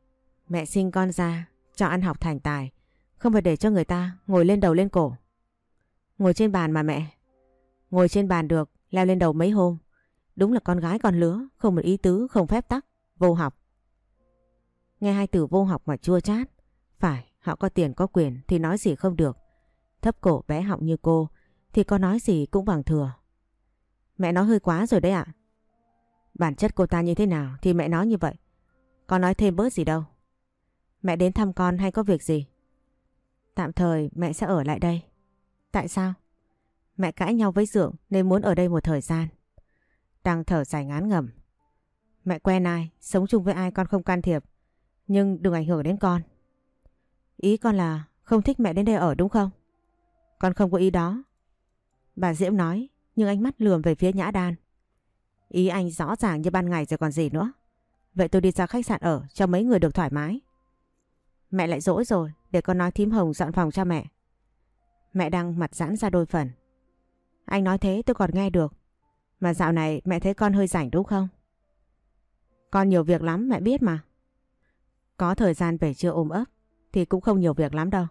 Mẹ sinh con ra, cho ăn học thành tài, không phải để cho người ta ngồi lên đầu lên cổ. Ngồi trên bàn mà mẹ. Ngồi trên bàn được, leo lên đầu mấy hôm. Đúng là con gái con lứa, không một ý tứ, không phép tắc, vô học. Nghe hai từ vô học mà chua chát. Phải, họ có tiền có quyền thì nói gì không được. Thấp cổ bé họng như cô thì có nói gì cũng bằng thừa. Mẹ nói hơi quá rồi đấy ạ. Bản chất cô ta như thế nào thì mẹ nói như vậy. Con nói thêm bớt gì đâu. Mẹ đến thăm con hay có việc gì? Tạm thời mẹ sẽ ở lại đây. Tại sao? Mẹ cãi nhau với Dượng nên muốn ở đây một thời gian. Đang thở dài ngán ngẩm. Mẹ quen ai, sống chung với ai con không can thiệp. Nhưng đừng ảnh hưởng đến con. Ý con là không thích mẹ đến đây ở đúng không? Con không có ý đó. Bà Diễm nói, nhưng ánh mắt lườm về phía Nhã Đan. Ý anh rõ ràng như ban ngày rồi còn gì nữa. Vậy tôi đi ra khách sạn ở cho mấy người được thoải mái. Mẹ lại dỗi rồi, để con nói thím hồng dọn phòng cho mẹ. Mẹ đang mặt giãn ra đôi phần. Anh nói thế tôi còn nghe được. Mà dạo này mẹ thấy con hơi rảnh đúng không? Con nhiều việc lắm mẹ biết mà. Có thời gian về trưa ôm ấp thì cũng không nhiều việc lắm đâu.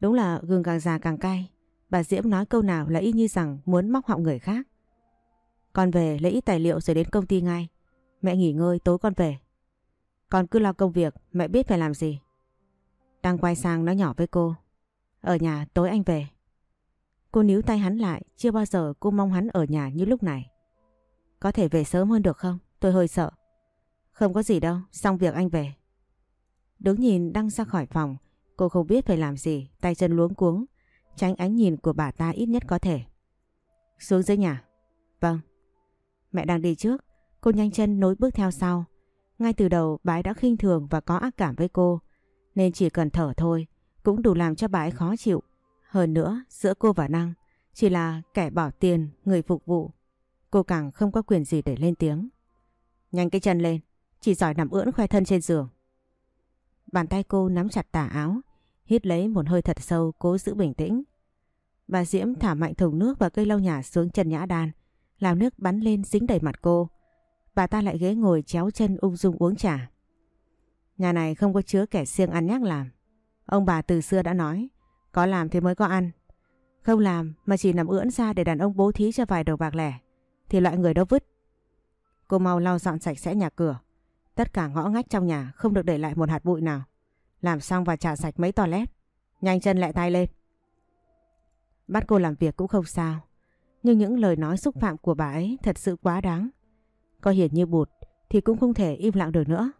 Đúng là gừng càng già càng cay. Bà Diễm nói câu nào là y như rằng muốn móc họng người khác. Con về lấy ít tài liệu rồi đến công ty ngay. Mẹ nghỉ ngơi tối con về. Con cứ lo công việc, mẹ biết phải làm gì. Đang quay sang nói nhỏ với cô. Ở nhà tối anh về. Cô níu tay hắn lại, chưa bao giờ cô mong hắn ở nhà như lúc này. Có thể về sớm hơn được không? Tôi hơi sợ. Không có gì đâu, xong việc anh về. Đứng nhìn Đăng ra khỏi phòng, cô không biết phải làm gì, tay chân luống cuống, tránh ánh nhìn của bà ta ít nhất có thể. Xuống dưới nhà. Vâng. Mẹ đang đi trước, cô nhanh chân nối bước theo sau. Ngay từ đầu bái đã khinh thường và có ác cảm với cô, nên chỉ cần thở thôi cũng đủ làm cho bà ấy khó chịu. Hơn nữa, giữa cô và Năng chỉ là kẻ bỏ tiền, người phục vụ. Cô càng không có quyền gì để lên tiếng. Nhanh cái chân lên, chỉ giỏi nằm ưỡn khoe thân trên giường. Bàn tay cô nắm chặt tà áo, hít lấy một hơi thật sâu cố giữ bình tĩnh. Bà Diễm thả mạnh thùng nước và cây lau nhà xuống chân nhã đan, làm nước bắn lên dính đầy mặt cô. Bà ta lại ghế ngồi chéo chân ung dung uống trà. Nhà này không có chứa kẻ siêng ăn nhắc làm. Ông bà từ xưa đã nói, có làm thì mới có ăn. Không làm mà chỉ nằm ưỡn ra để đàn ông bố thí cho vài đầu bạc lẻ, thì loại người đó vứt. Cô mau lau dọn sạch sẽ nhà cửa. Tất cả ngõ ngách trong nhà không được để lại một hạt bụi nào. Làm xong và trả sạch mấy toilet. Nhanh chân lẹ tay lên. Bắt cô làm việc cũng không sao. Nhưng những lời nói xúc phạm của bà ấy thật sự quá đáng. Có hiền như bụt thì cũng không thể im lặng được nữa.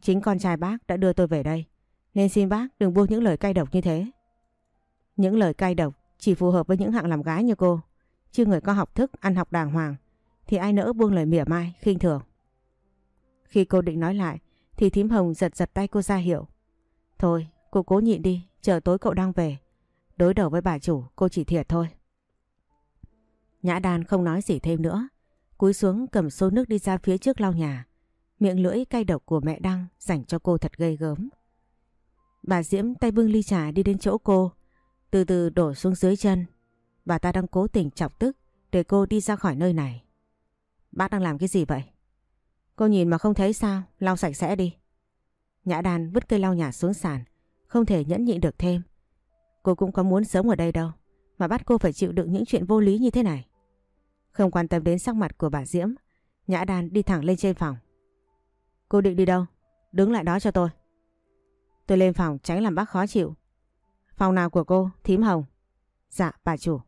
Chính con trai bác đã đưa tôi về đây. Nên xin bác đừng buông những lời cay độc như thế. Những lời cay độc chỉ phù hợp với những hạng làm gái như cô. Chứ người có học thức, ăn học đàng hoàng thì ai nỡ buông lời mỉa mai, khinh thường. Khi cô định nói lại thì thím hồng giật giật tay cô ra hiệu. Thôi, cô cố nhịn đi, chờ tối cậu đang về. Đối đầu với bà chủ, cô chỉ thiệt thôi. Nhã đàn không nói gì thêm nữa. Cúi xuống cầm xô nước đi ra phía trước lau nhà. Miệng lưỡi cay độc của mẹ Đăng dành cho cô thật gây gớm. Bà Diễm tay bưng ly trà đi đến chỗ cô, từ từ đổ xuống dưới chân. Bà ta đang cố tình chọc tức để cô đi ra khỏi nơi này. Bác đang làm cái gì vậy? Cô nhìn mà không thấy sao, lau sạch sẽ đi. Nhã đàn vứt cây lau nhà xuống sàn, không thể nhẫn nhịn được thêm. Cô cũng có muốn sống ở đây đâu, mà bắt cô phải chịu đựng những chuyện vô lý như thế này. Không quan tâm đến sắc mặt của bà Diễm, Nhã đàn đi thẳng lên trên phòng. Cô định đi đâu? Đứng lại đó cho tôi. Tôi lên phòng tránh làm bác khó chịu. Phòng nào của cô? Thím Hồng. Dạ, bà chủ.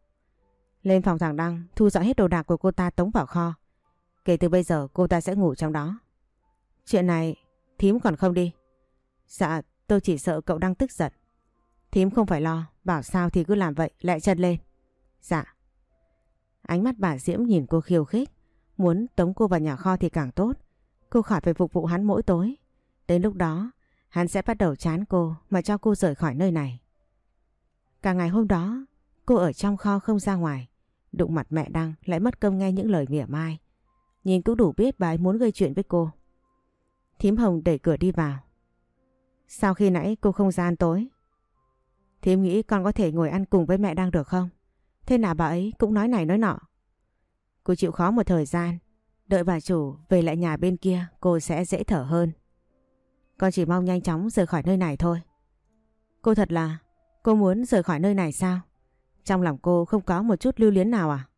Lên phòng thằng Đăng, thu dọn hết đồ đạc của cô ta tống vào kho. Kể từ bây giờ cô ta sẽ ngủ trong đó. Chuyện này thím còn không đi. Dạ tôi chỉ sợ cậu đang tức giận. Thím không phải lo, bảo sao thì cứ làm vậy, lại chân lên. Dạ. Ánh mắt bà Diễm nhìn cô khiêu khích, muốn tống cô vào nhà kho thì càng tốt. Cô khỏi phải phục vụ hắn mỗi tối. Đến lúc đó, hắn sẽ bắt đầu chán cô mà cho cô rời khỏi nơi này. Cả ngày hôm đó, cô ở trong kho không ra ngoài. Đụng mặt mẹ Đăng lại mất công nghe những lời mỉa mai. Nhìn cũng đủ biết bà ấy muốn gây chuyện với cô. Thím Hồng đẩy cửa đi vào. sau khi nãy cô không ra ăn tối? Thím nghĩ con có thể ngồi ăn cùng với mẹ đang được không? Thế nào bà ấy cũng nói này nói nọ. Cô chịu khó một thời gian. Đợi bà chủ về lại nhà bên kia cô sẽ dễ thở hơn. Con chỉ mong nhanh chóng rời khỏi nơi này thôi. Cô thật là, cô muốn rời khỏi nơi này sao? Trong lòng cô không có một chút lưu luyến nào à?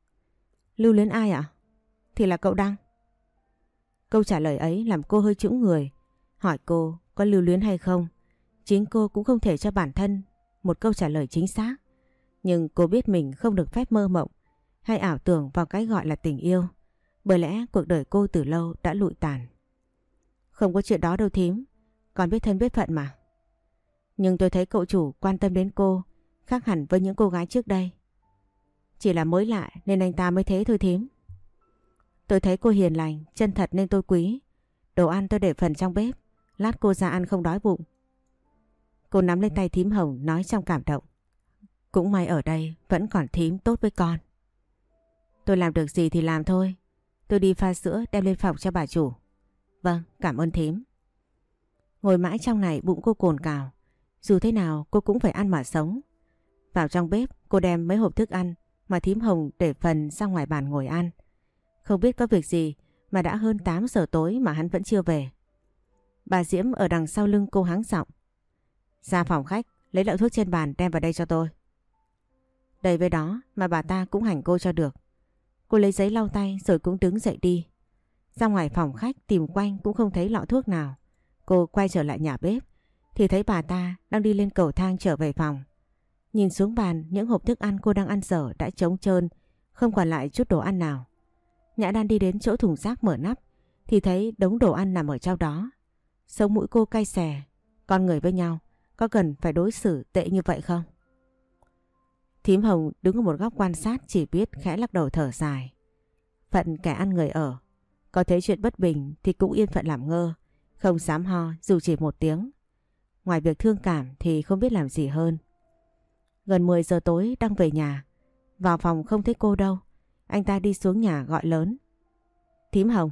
Lưu luyến ai ạ? À? thì là cậu Đăng. Câu trả lời ấy làm cô hơi trũng người. Hỏi cô có lưu luyến hay không? Chính cô cũng không thể cho bản thân một câu trả lời chính xác. Nhưng cô biết mình không được phép mơ mộng hay ảo tưởng vào cái gọi là tình yêu. Bởi lẽ cuộc đời cô từ lâu đã lụi tàn. Không có chuyện đó đâu thím. Còn biết thân biết phận mà. Nhưng tôi thấy cậu chủ quan tâm đến cô khác hẳn với những cô gái trước đây. Chỉ là mới lại nên anh ta mới thế thôi thím. Tôi thấy cô hiền lành, chân thật nên tôi quý. Đồ ăn tôi để phần trong bếp. Lát cô ra ăn không đói bụng. Cô nắm lấy tay thím hồng nói trong cảm động. Cũng may ở đây vẫn còn thím tốt với con. Tôi làm được gì thì làm thôi. Tôi đi pha sữa đem lên phòng cho bà chủ. Vâng, cảm ơn thím. Ngồi mãi trong này bụng cô cồn cào. Dù thế nào cô cũng phải ăn mà sống. Vào trong bếp cô đem mấy hộp thức ăn mà thím hồng để phần ra ngoài bàn ngồi ăn. Không biết có việc gì mà đã hơn 8 giờ tối mà hắn vẫn chưa về. Bà Diễm ở đằng sau lưng cô háng giọng. Ra phòng khách, lấy lọ thuốc trên bàn đem vào đây cho tôi. Đầy với đó mà bà ta cũng hành cô cho được. Cô lấy giấy lau tay rồi cũng đứng dậy đi. Ra ngoài phòng khách tìm quanh cũng không thấy lọ thuốc nào. Cô quay trở lại nhà bếp thì thấy bà ta đang đi lên cầu thang trở về phòng. Nhìn xuống bàn những hộp thức ăn cô đang ăn dở đã trống trơn, không còn lại chút đồ ăn nào. Nhã Đan đi đến chỗ thùng rác mở nắp thì thấy đống đồ ăn nằm ở trong đó. Sống mũi cô cay xè, con người với nhau có cần phải đối xử tệ như vậy không? Thím Hồng đứng ở một góc quan sát chỉ biết khẽ lắc đầu thở dài. Phận kẻ ăn người ở, có thấy chuyện bất bình thì cũng yên phận làm ngơ, không dám ho dù chỉ một tiếng. Ngoài việc thương cảm thì không biết làm gì hơn. Gần 10 giờ tối đang về nhà, vào phòng không thấy cô đâu. Anh ta đi xuống nhà gọi lớn. Thím Hồng.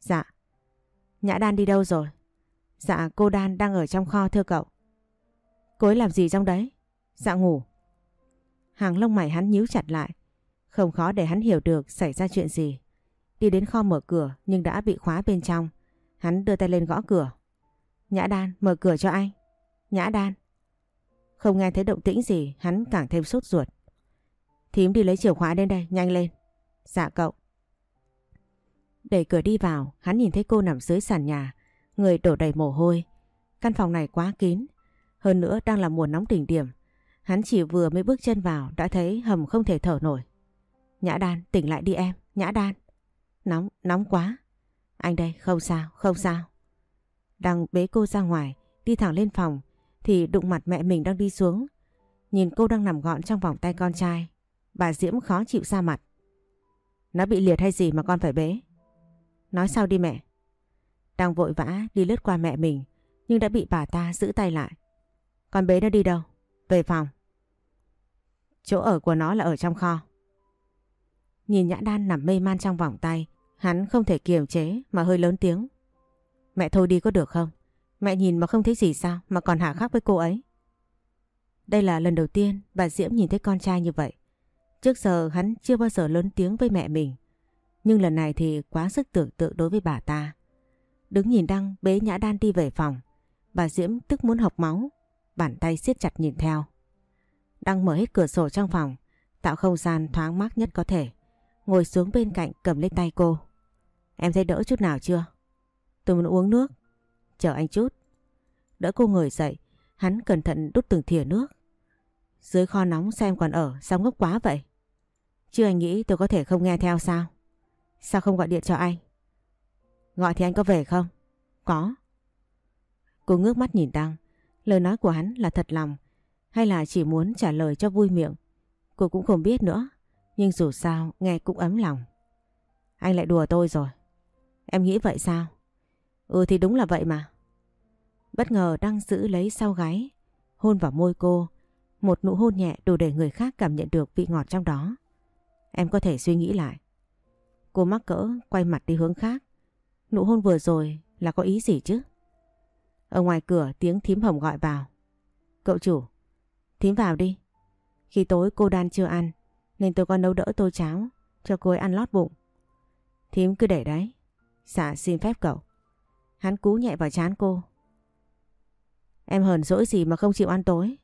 Dạ. Nhã Đan đi đâu rồi? Dạ cô Đan đang ở trong kho thưa cậu. Cô ấy làm gì trong đấy? Dạ ngủ. Hàng lông mày hắn nhíu chặt lại. Không khó để hắn hiểu được xảy ra chuyện gì. Đi đến kho mở cửa nhưng đã bị khóa bên trong. Hắn đưa tay lên gõ cửa. Nhã Đan mở cửa cho anh. Nhã Đan. Không nghe thấy động tĩnh gì hắn càng thêm sốt ruột. Thím đi lấy chìa khóa đến đây nhanh lên. Dạ cậu. Đẩy cửa đi vào hắn nhìn thấy cô nằm dưới sàn nhà. Người đổ đầy mồ hôi. Căn phòng này quá kín. Hơn nữa đang là mùa nóng đỉnh điểm. Hắn chỉ vừa mới bước chân vào đã thấy hầm không thể thở nổi. Nhã Đan tỉnh lại đi em. Nhã Đan. Nóng, nóng quá. Anh đây, không sao, không sao. Đang bế cô ra ngoài, đi thẳng lên phòng, thì đụng mặt mẹ mình đang đi xuống. Nhìn cô đang nằm gọn trong vòng tay con trai. Bà Diễm khó chịu ra mặt. Nó bị liệt hay gì mà con phải bế? Nói sao đi mẹ? Đang vội vã đi lướt qua mẹ mình, nhưng đã bị bà ta giữ tay lại. Con bế nó đi đâu? Về phòng. Chỗ ở của nó là ở trong kho. Nhìn Nhã Đan nằm mê man trong vòng tay, hắn không thể kiềm chế mà hơi lớn tiếng. Mẹ thôi đi có được không? Mẹ nhìn mà không thấy gì sao mà còn hạ khắc với cô ấy. Đây là lần đầu tiên bà Diễm nhìn thấy con trai như vậy. Trước giờ hắn chưa bao giờ lớn tiếng với mẹ mình. Nhưng lần này thì quá sức tưởng tượng đối với bà ta. Đứng nhìn Đăng, bế Nhã Đan đi về phòng. Bà Diễm tức muốn học máu. Bàn tay siết chặt nhìn theo. Đăng mở hết cửa sổ trong phòng. Tạo không gian thoáng mát nhất có thể. Ngồi xuống bên cạnh cầm lấy tay cô. Em thấy đỡ chút nào chưa? Tôi muốn uống nước. Chờ anh chút. Đỡ cô ngồi dậy. Hắn cẩn thận đút từng thìa nước. Dưới kho nóng xem còn ở, sao ngốc quá vậy? Chứ anh nghĩ tôi có thể không nghe theo sao? Sao không gọi điện cho anh? Gọi thì anh có về không? Có. Cô ngước mắt nhìn Đăng. Lời nói của hắn là thật lòng, hay là chỉ muốn trả lời cho vui miệng. Cô cũng không biết nữa. Nhưng dù sao, nghe cũng ấm lòng. Anh lại đùa tôi rồi. Em nghĩ vậy sao? Ừ thì đúng là vậy mà. Bất ngờ Đăng giữ lấy sau gáy. Hôn vào môi cô. Một nụ hôn nhẹ đủ để người khác cảm nhận được vị ngọt trong đó. Em có thể suy nghĩ lại. Cô mắc cỡ quay mặt đi hướng khác. Nụ hôn vừa rồi là có ý gì chứ? Ở ngoài cửa tiếng thím hồng gọi vào. Cậu chủ, thím vào đi. Khi tối cô đan chưa ăn nên tôi có nấu đỡ tô cháo cho cô ấy ăn lót bụng. Thím cứ để đấy. Dạ xin phép cậu. Hắn cú nhẹ vào chán cô. Em hờn dỗi gì mà không chịu ăn tối?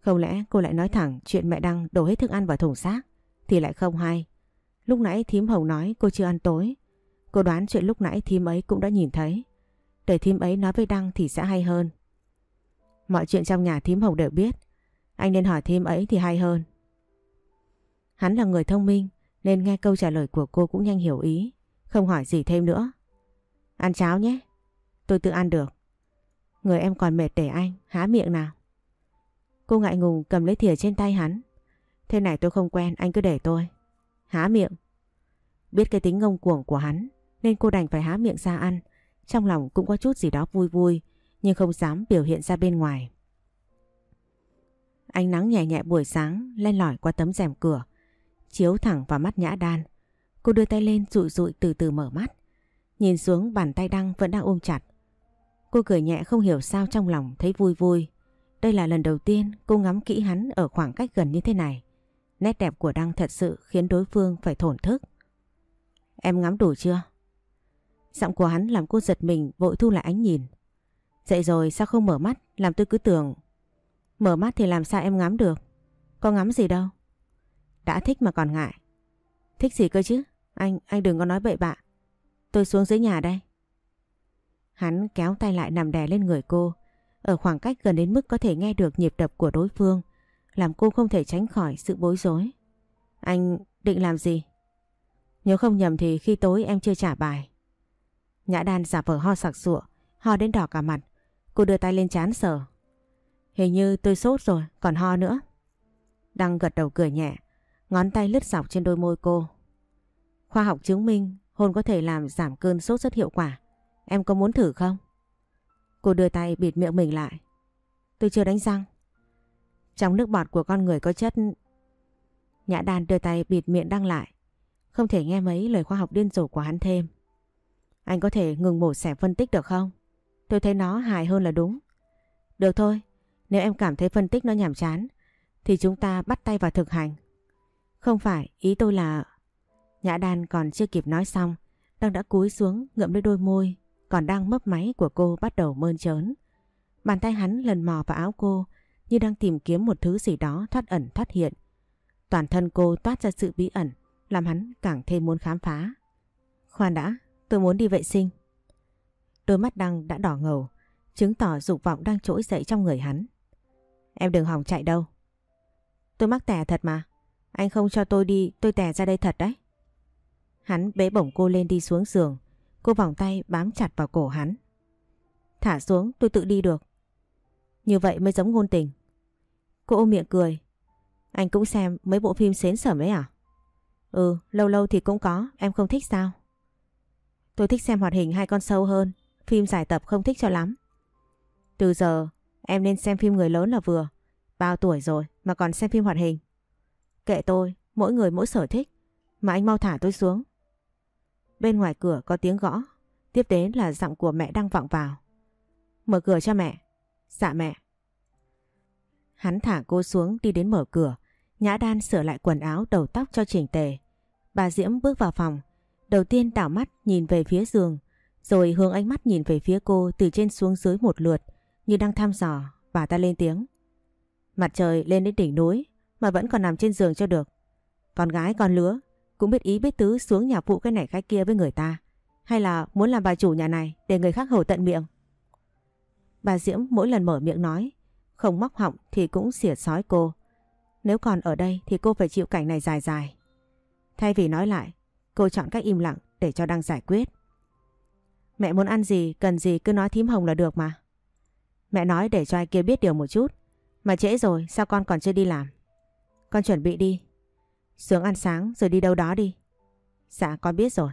Không lẽ cô lại nói thẳng chuyện mẹ Đăng đổ hết thức ăn vào thùng xác thì lại không hay. Lúc nãy thím Hồng nói cô chưa ăn tối. Cô đoán chuyện lúc nãy thím ấy cũng đã nhìn thấy. Để thím ấy nói với Đăng thì sẽ hay hơn. Mọi chuyện trong nhà thím Hồng đều biết. Anh nên hỏi thím ấy thì hay hơn. Hắn là người thông minh, nên nghe câu trả lời của cô cũng nhanh hiểu ý. Không hỏi gì thêm nữa. Ăn cháo nhé. Tôi tự ăn được. Người em còn mệt để anh, há miệng nào. Cô ngại ngùng cầm lấy thìa trên tay hắn. Thế này tôi không quen, anh cứ để tôi. Há miệng. Biết cái tính ngông cuồng của hắn, nên cô đành phải há miệng ra ăn. Trong lòng cũng có chút gì đó vui vui, nhưng không dám biểu hiện ra bên ngoài. Ánh nắng nhẹ nhẹ buổi sáng len lỏi qua tấm rèm cửa, chiếu thẳng vào mắt Nhã Đan. Cô đưa tay lên rụi rụi từ từ mở mắt. Nhìn xuống, bàn tay Đăng vẫn đang ôm chặt. Cô cười nhẹ không hiểu sao trong lòng thấy vui vui. Đây là lần đầu tiên cô ngắm kỹ hắn ở khoảng cách gần như thế này. Nét đẹp của Đăng thật sự khiến đối phương phải thổn thức. Em ngắm đủ chưa? Giọng của hắn làm cô giật mình, vội thu lại ánh nhìn. Dậy rồi, sao không mở mắt làm tôi cứ tưởng. Mở mắt thì làm sao em ngắm được? Có ngắm gì đâu. Đã thích mà còn ngại. Thích gì cơ chứ? Anh, anh đừng có nói bậy bạ. Tôi xuống dưới nhà đây. Hắn kéo tay lại nằm đè lên người cô. Ở khoảng cách gần đến mức có thể nghe được nhịp đập của đối phương. Làm cô không thể tránh khỏi sự bối rối. Anh định làm gì? Nếu không nhầm thì khi tối em chưa trả bài. Nhã đan giả vờ ho sặc sụa, ho đến đỏ cả mặt. Cô đưa tay lên chán sờ. Hình như tôi sốt rồi, còn ho nữa. Đăng gật đầu cười nhẹ, ngón tay lướt dọc trên đôi môi cô. Khoa học chứng minh hôn có thể làm giảm cơn sốt rất hiệu quả. Em có muốn thử không? Cô đưa tay bịt miệng mình lại. Tôi chưa đánh răng. Trong nước bọt của con người có chất... Nhã đàn đưa tay bịt miệng đăng lại. Không thể nghe mấy lời khoa học điên rồ của hắn thêm. Anh có thể ngừng mổ xẻ phân tích được không? Tôi thấy nó hài hơn là đúng. Được thôi, nếu em cảm thấy phân tích nó nhàm chán, thì chúng ta bắt tay vào thực hành. Không phải, ý tôi là... Nhã đan còn chưa kịp nói xong, đang đã cúi xuống ngậm lấy đôi môi, còn đang mấp máy của cô bắt đầu mơn trớn. Bàn tay hắn lần mò vào áo cô như đang tìm kiếm một thứ gì đó thoát ẩn thoát hiện. Toàn thân cô toát ra sự bí ẩn, làm hắn càng thêm muốn khám phá. Khoan đã, tôi muốn đi vệ sinh. Đôi mắt Đăng đã đỏ ngầu, chứng tỏ dục vọng đang trỗi dậy trong người hắn. Em đừng hỏng chạy đâu. Tôi mắc tè thật mà. Anh không cho tôi đi, tôi tè ra đây thật đấy. Hắn bế bổng cô lên đi xuống giường. Cô vòng tay bám chặt vào cổ hắn. Thả xuống tôi tự đi được. Như vậy mới giống ngôn tình. Cô ôm miệng cười. Anh cũng xem mấy bộ phim xến sở ấy à? Ừ, lâu lâu thì cũng có, em không thích sao? Tôi thích xem hoạt hình hai con sâu hơn, phim giải tập không thích cho lắm. Từ giờ, em nên xem phim người lớn là vừa. Bao tuổi rồi mà còn xem phim hoạt hình. Kệ tôi, mỗi người mỗi sở thích. Mà anh mau thả tôi xuống. Bên ngoài cửa có tiếng gõ. Tiếp đến là giọng của mẹ đang vọng vào. Mở cửa cho mẹ. Dạ mẹ. Hắn thả cô xuống đi đến mở cửa. Nhã đan sửa lại quần áo đầu tóc cho chỉnh tề. Bà Diễm bước vào phòng. Đầu tiên đảo mắt nhìn về phía giường. Rồi hướng ánh mắt nhìn về phía cô từ trên xuống dưới một lượt. Như đang thăm dò. Bà ta lên tiếng. Mặt trời lên đến đỉnh núi, mà vẫn còn nằm trên giường cho được. Con gái con lứa cũng biết ý biết tứ xuống nhà phụ cái này cái kia với người ta. Hay là muốn làm bà chủ nhà này để người khác hầu tận miệng? Bà Diễm mỗi lần mở miệng nói, không móc họng thì cũng xỉa sói cô. Nếu còn ở đây thì cô phải chịu cảnh này dài dài. Thay vì nói lại, cô chọn cách im lặng để cho đang giải quyết. Mẹ muốn ăn gì, cần gì cứ nói thím hồng là được mà. Mẹ nói để cho ai kia biết điều một chút. Mà trễ rồi, sao con còn chưa đi làm? Con chuẩn bị đi, xuống ăn sáng rồi đi đâu đó đi. Dạ con biết rồi.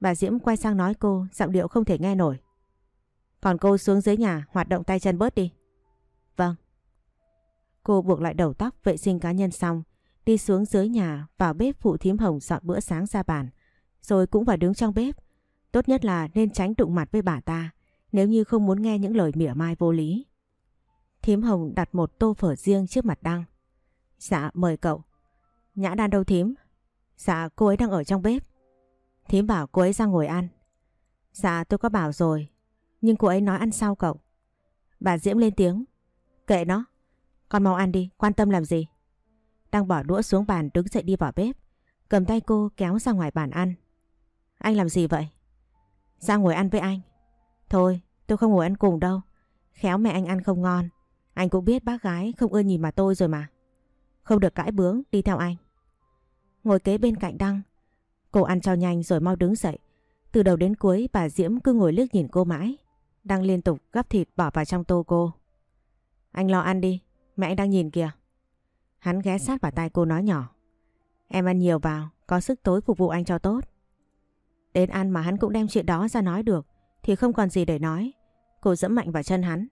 Bà Diễm quay sang nói cô, giọng điệu không thể nghe nổi. Còn cô xuống dưới nhà hoạt động tay chân bớt đi. Vâng. Cô buộc lại đầu tóc vệ sinh cá nhân xong, đi xuống dưới nhà vào bếp phụ thím hồng dọn bữa sáng ra bàn, rồi cũng vào đứng trong bếp. Tốt nhất là nên tránh đụng mặt với bà ta, nếu như không muốn nghe những lời mỉa mai vô lý. Thím hồng đặt một tô phở riêng trước mặt Đăng. Dạ mời cậu. Nhã đan đâu thím? Dạ cô ấy đang ở trong bếp. Thím bảo cô ấy ra ngồi ăn. Dạ tôi có bảo rồi, nhưng cô ấy nói ăn sau cậu. Bà Diễm lên tiếng. Kệ nó, con mau ăn đi, quan tâm làm gì? Đang bỏ đũa xuống bàn đứng dậy đi vào bếp, cầm tay cô kéo ra ngoài bàn ăn. Anh làm gì vậy? Ra ngồi ăn với anh. Thôi, tôi không ngồi ăn cùng đâu. Khéo mẹ anh ăn không ngon. Anh cũng biết bác gái không ưa nhìn mà tôi rồi mà. Không được cãi bướng, đi theo anh. Ngồi kế bên cạnh Đăng. Cô ăn cho nhanh rồi mau đứng dậy. Từ đầu đến cuối bà Diễm cứ ngồi liếc nhìn cô mãi. Đăng liên tục gắp thịt bỏ vào trong tô cô. Anh lo ăn đi, mẹ anh đang nhìn kìa. Hắn ghé sát vào tai cô nói nhỏ. Em ăn nhiều vào, có sức tối phục vụ anh cho tốt. Đến ăn mà hắn cũng đem chuyện đó ra nói được thì không còn gì để nói. Cô dẫm mạnh vào chân hắn.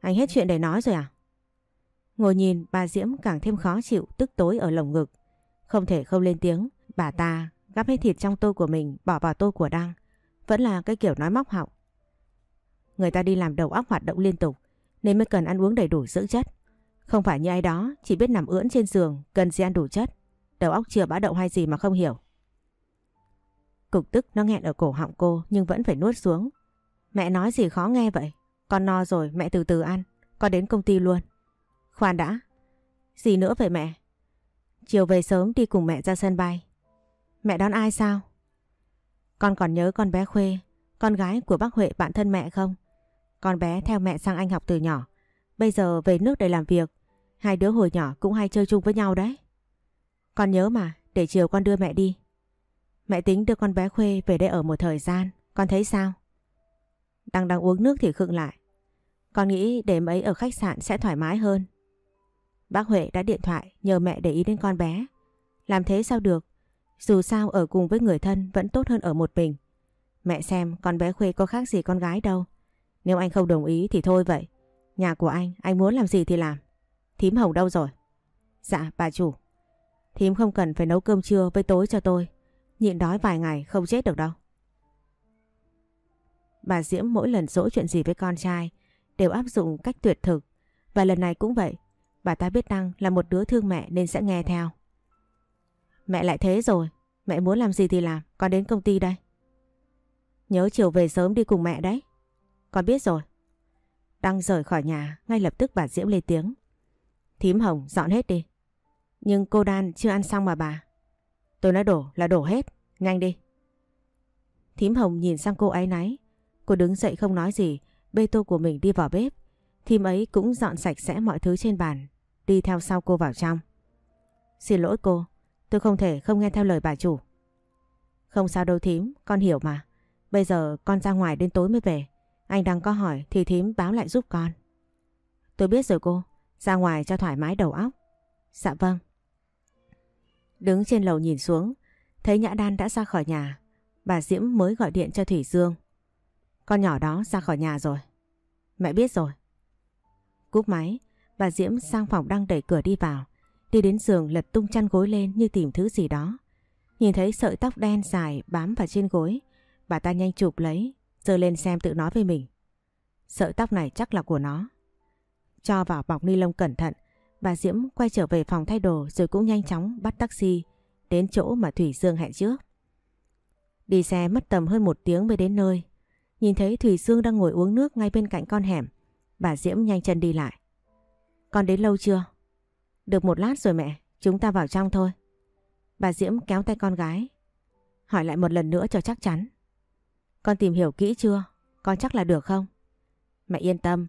Anh hết chuyện để nói rồi à? Ngồi nhìn, bà Diễm càng thêm khó chịu, tức tối ở lồng ngực. Không thể không lên tiếng. Bà ta gắp hết thịt trong tô của mình, bỏ vào tô của Đăng. Vẫn là cái kiểu nói móc họng. Người ta đi làm đầu óc hoạt động liên tục, nên mới cần ăn uống đầy đủ dưỡng chất. Không phải như ai đó, chỉ biết nằm ưỡn trên giường, cần gì ăn đủ chất. Đầu óc chưa bã động hay gì mà không hiểu. Cục tức nó nghẹn ở cổ họng cô, nhưng vẫn phải nuốt xuống. Mẹ nói gì khó nghe vậy? Con no rồi, mẹ từ từ ăn. Con đến công ty luôn. Khoan đã. Gì nữa vậy mẹ? Chiều về sớm đi cùng mẹ ra sân bay. Mẹ đón ai sao? Con còn nhớ con bé Khuê, con gái của bác Huệ bạn thân mẹ không? Con bé theo mẹ sang Anh học từ nhỏ. Bây giờ về nước để làm việc. Hai đứa hồi nhỏ cũng hay chơi chung với nhau đấy. Con nhớ mà, để chiều con đưa mẹ đi. Mẹ tính đưa con bé Khuê về đây ở một thời gian. Con thấy sao? Đang đang uống nước thì khựng lại. Con nghĩ để mấy ở khách sạn sẽ thoải mái hơn. Bác Huệ đã điện thoại nhờ mẹ để ý đến con bé. Làm thế sao được? Dù sao ở cùng với người thân vẫn tốt hơn ở một mình. Mẹ xem con bé Khuê có khác gì con gái đâu. Nếu anh không đồng ý thì thôi vậy. Nhà của anh, anh muốn làm gì thì làm. Thím Hồng đâu rồi? Dạ, bà chủ. Thím không cần phải nấu cơm trưa với tối cho tôi. Nhịn đói vài ngày không chết được đâu. Bà Diễm mỗi lần dỗ chuyện gì với con trai đều áp dụng cách tuyệt thực. Và lần này cũng vậy. Bà ta biết Đăng là một đứa thương mẹ nên sẽ nghe theo. Mẹ lại thế rồi. Mẹ muốn làm gì thì làm. Con đến công ty đây. Nhớ chiều về sớm đi cùng mẹ đấy. Con biết rồi. Đăng rời khỏi nhà, ngay lập tức bà Diễm lên tiếng. Thím Hồng dọn hết đi. Nhưng cô Đan chưa ăn xong mà bà. Tôi nói đổ là đổ hết, nhanh đi. Thím Hồng nhìn sang cô ấy náy. Cô đứng dậy không nói gì, bê tô của mình đi vào bếp. Thím ấy cũng dọn sạch sẽ mọi thứ trên bàn, đi theo sau cô vào trong. Xin lỗi cô, tôi không thể không nghe theo lời bà chủ. Không sao đâu thím, con hiểu mà. Bây giờ con ra ngoài đến tối mới về. Anh đang có hỏi thì thím báo lại giúp con. Tôi biết rồi cô, ra ngoài cho thoải mái đầu óc. Dạ vâng. Đứng trên lầu nhìn xuống, thấy Nhã Đan đã ra khỏi nhà. Bà Diễm mới gọi điện cho Thủy Dương. Con nhỏ đó ra khỏi nhà rồi. Mẹ biết rồi. Cúp máy, bà Diễm sang phòng đang đẩy cửa đi vào. Đi đến giường lật tung chăn gối lên như tìm thứ gì đó. Nhìn thấy sợi tóc đen dài bám vào trên gối. Bà ta nhanh chụp lấy, giơ lên xem tự nói với mình. Sợi tóc này chắc là của nó. Cho vào bọc ni lông cẩn thận, bà Diễm quay trở về phòng thay đồ rồi cũng nhanh chóng bắt taxi đến chỗ mà Thủy Dương hẹn trước. Đi xe mất tầm hơn một tiếng mới đến nơi. Nhìn thấy Thủy Dương đang ngồi uống nước ngay bên cạnh con hẻm, bà Diễm nhanh chân đi lại. Con đến lâu chưa? Được một lát rồi mẹ, chúng ta vào trong thôi. Bà Diễm kéo tay con gái. Hỏi lại một lần nữa cho chắc chắn. Con tìm hiểu kỹ chưa? Con chắc là được không? Mẹ yên tâm,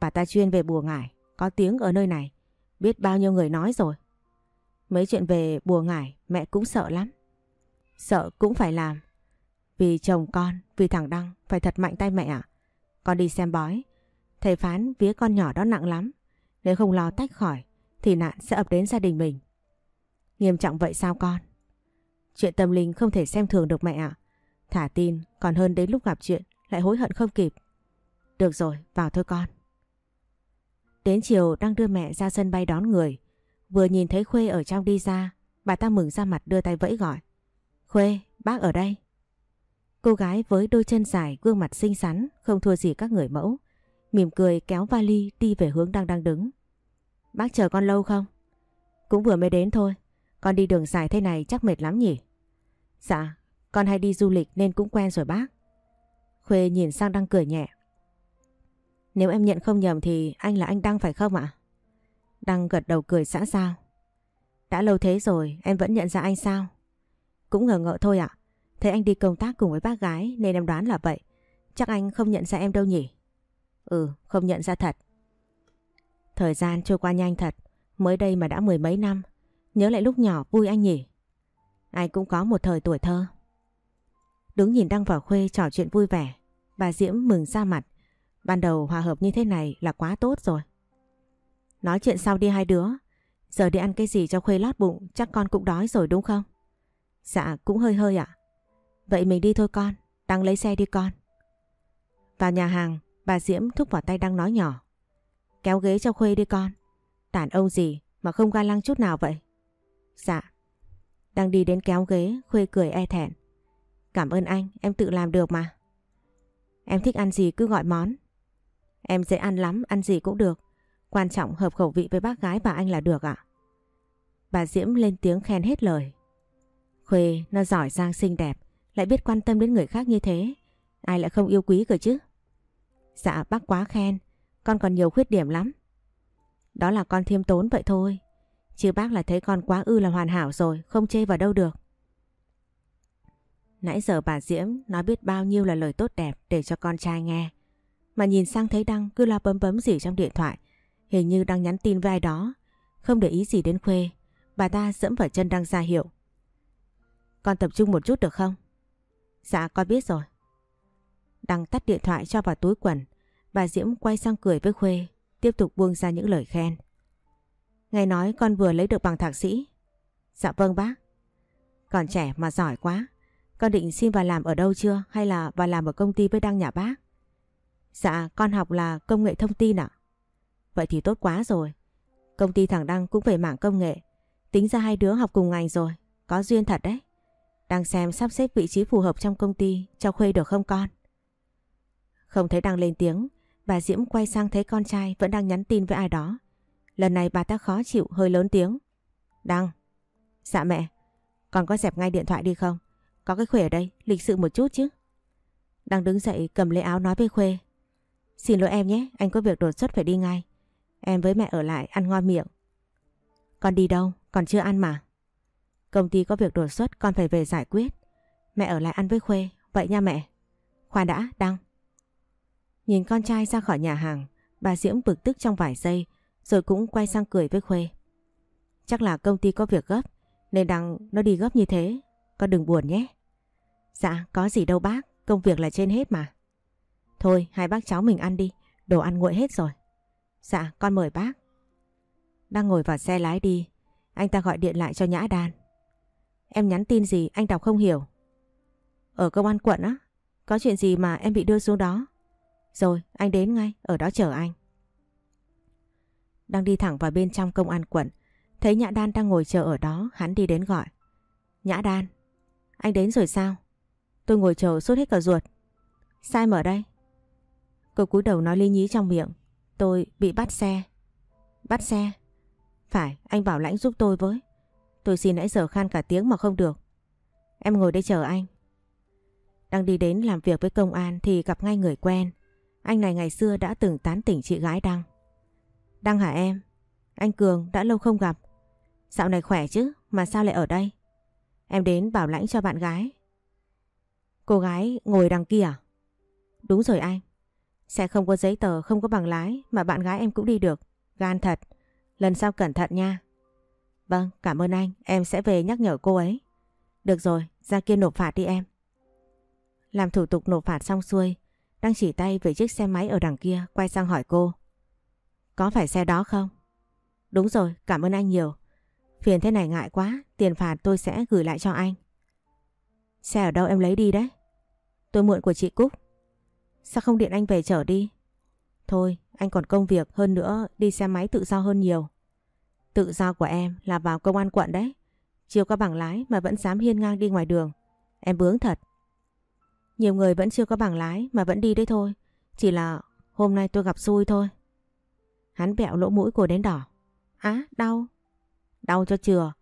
bà ta chuyên về bùa ngải, có tiếng ở nơi này, biết bao nhiêu người nói rồi. Mấy chuyện về bùa ngải mẹ cũng sợ lắm. Sợ cũng phải làm. Vì chồng con, vì thằng Đăng phải thật mạnh tay mẹ ạ. Con đi xem bói. Thầy phán vía con nhỏ đó nặng lắm. Nếu không lo tách khỏi thì nạn sẽ ập đến gia đình mình. Nghiêm trọng vậy sao con? Chuyện tâm linh không thể xem thường được mẹ ạ. Thả tin còn hơn đến lúc gặp chuyện lại hối hận không kịp. Được rồi, vào thôi con. Đến chiều đang đưa mẹ ra sân bay đón người. Vừa nhìn thấy Khuê ở trong đi ra, bà ta mừng ra mặt đưa tay vẫy gọi. Khuê, bác ở đây. Cô gái với đôi chân dài, gương mặt xinh xắn, không thua gì các người mẫu. Mỉm cười kéo vali đi về hướng đang đang đứng. Bác chờ con lâu không? Cũng vừa mới đến thôi. Con đi đường dài thế này chắc mệt lắm nhỉ? Dạ, con hay đi du lịch nên cũng quen rồi bác. Khuê nhìn sang đang cười nhẹ. Nếu em nhận không nhầm thì anh là anh Đăng phải không ạ? Đăng gật đầu cười xã sao. Đã lâu thế rồi em vẫn nhận ra anh sao? Cũng ngờ ngợ thôi ạ. Thấy anh đi công tác cùng với bác gái nên em đoán là vậy. Chắc anh không nhận ra em đâu nhỉ? Ừ, không nhận ra thật. Thời gian trôi qua nhanh thật. Mới đây mà đã mười mấy năm. Nhớ lại lúc nhỏ vui anh nhỉ? Ai cũng có một thời tuổi thơ. Đứng nhìn Đăng và Khuê trò chuyện vui vẻ. Bà Diễm mừng ra mặt. Ban đầu hòa hợp như thế này là quá tốt rồi. Nói chuyện sau đi hai đứa. Giờ đi ăn cái gì cho khuê lót bụng chắc con cũng đói rồi đúng không? Dạ cũng hơi hơi ạ. Vậy mình đi thôi con, Đăng lấy xe đi con. Vào nhà hàng, bà Diễm thúc vào tay đang nói nhỏ. Kéo ghế cho Khuê đi con. Đàn ông gì mà không ga lăng chút nào vậy? Dạ. Đang đi đến kéo ghế, Khuê cười e thẹn. Cảm ơn anh, em tự làm được mà. Em thích ăn gì cứ gọi món. Em dễ ăn lắm, ăn gì cũng được. Quan trọng hợp khẩu vị với bác gái và anh là được ạ. Bà Diễm lên tiếng khen hết lời. Khuê nó giỏi giang xinh đẹp, lại biết quan tâm đến người khác như thế. Ai lại không yêu quý cơ chứ? Dạ bác quá khen, con còn nhiều khuyết điểm lắm. Đó là con thiêm tốn vậy thôi. Chứ bác là thấy con quá ư là hoàn hảo rồi, không chê vào đâu được. Nãy giờ bà Diễm nói biết bao nhiêu là lời tốt đẹp để cho con trai nghe. Mà nhìn sang thấy Đăng cứ lo bấm bấm gì trong điện thoại. Hình như đang nhắn tin với ai đó. Không để ý gì đến Khuê. Bà ta dẫm vào chân Đăng ra hiệu. Con tập trung một chút được không? Dạ con biết rồi. Đăng tắt điện thoại cho vào túi quần. Bà Diễm quay sang cười với Khuê. Tiếp tục buông ra những lời khen. Nghe nói con vừa lấy được bằng thạc sĩ. Dạ vâng bác. Còn trẻ mà giỏi quá. Con định xin vào làm ở đâu chưa hay là vào làm ở công ty với Đăng nhà bác? Dạ con học là công nghệ thông tin ạ. Vậy thì tốt quá rồi. Công ty thằng Đăng cũng về mảng công nghệ. Tính ra hai đứa học cùng ngành rồi. Có duyên thật đấy. Đang xem sắp xếp vị trí phù hợp trong công ty cho Khuê được không con? Không thấy Đăng lên tiếng. Bà Diễm quay sang thấy con trai vẫn đang nhắn tin với ai đó. Lần này bà ta khó chịu hơi lớn tiếng. Đăng. Dạ mẹ. Con có dẹp ngay điện thoại đi không? Có cái Khuê ở đây, lịch sự một chút chứ. Đăng đứng dậy cầm lấy áo nói với Khuê. Xin lỗi em nhé, anh có việc đột xuất phải đi ngay. Em với mẹ ở lại ăn ngon miệng. Con đi đâu? Còn chưa ăn mà. Công ty có việc đột xuất con phải về giải quyết. Mẹ ở lại ăn với Khuê, vậy nha mẹ. Khoan đã, Đăng. Nhìn con trai ra khỏi nhà hàng, bà Diễm bực tức trong vài giây, rồi cũng quay sang cười với Khuê. Chắc là công ty có việc gấp, nên đằng nó đi gấp như thế, con đừng buồn nhé. Dạ, có gì đâu bác, công việc là trên hết mà. Thôi, hai bác cháu mình ăn đi, đồ ăn nguội hết rồi. Dạ, con mời bác. Đang ngồi vào xe lái đi, anh ta gọi điện lại cho Nhã Đan. Em nhắn tin gì anh đọc không hiểu. Ở công an quận á, có chuyện gì mà em bị đưa xuống đó. Rồi, anh đến ngay, ở đó chờ anh. Đang đi thẳng vào bên trong công an quận, thấy Nhã Đan đang ngồi chờ ở đó, hắn đi đến gọi. Nhã Đan, anh đến rồi sao? Tôi ngồi chờ suốt hết cả ruột. Sai mở đây. Cô cúi đầu nói ly nhí trong miệng. Tôi bị bắt xe. Bắt xe? Phải, anh bảo lãnh giúp tôi với. Tôi xin nãy giờ khan cả tiếng mà không được. Em ngồi đây chờ anh. Đang đi đến làm việc với công an thì gặp ngay người quen. Anh này ngày xưa đã từng tán tỉnh chị gái Đăng. Đăng hả em? Anh Cường đã lâu không gặp. Dạo này khỏe chứ, mà sao lại ở đây? Em đến bảo lãnh cho bạn gái. Cô gái ngồi đằng kia à? Đúng rồi anh. Xe không có giấy tờ, không có bằng lái mà bạn gái em cũng đi được. Gan thật. Lần sau cẩn thận nha. Vâng, cảm ơn anh. Em sẽ về nhắc nhở cô ấy. Được rồi, ra kia nộp phạt đi em. Làm thủ tục nộp phạt xong xuôi, đang chỉ tay về chiếc xe máy ở đằng kia, quay sang hỏi cô. Có phải xe đó không? Đúng rồi, cảm ơn anh nhiều. Phiền thế này ngại quá, tiền phạt tôi sẽ gửi lại cho anh. Xe ở đâu em lấy đi đấy? Tôi mượn của chị Cúc. Sao không điện anh về chở đi? Thôi, anh còn công việc hơn nữa, đi xe máy tự do hơn nhiều. Tự do của em là vào công an quận đấy. Chưa có bằng lái mà vẫn dám hiên ngang đi ngoài đường. Em bướng thật. Nhiều người vẫn chưa có bằng lái mà vẫn đi đấy thôi. Chỉ là hôm nay tôi gặp xui thôi. Hắn bẹo lỗ mũi cô đến đỏ. Á, đau. Đau cho chừa.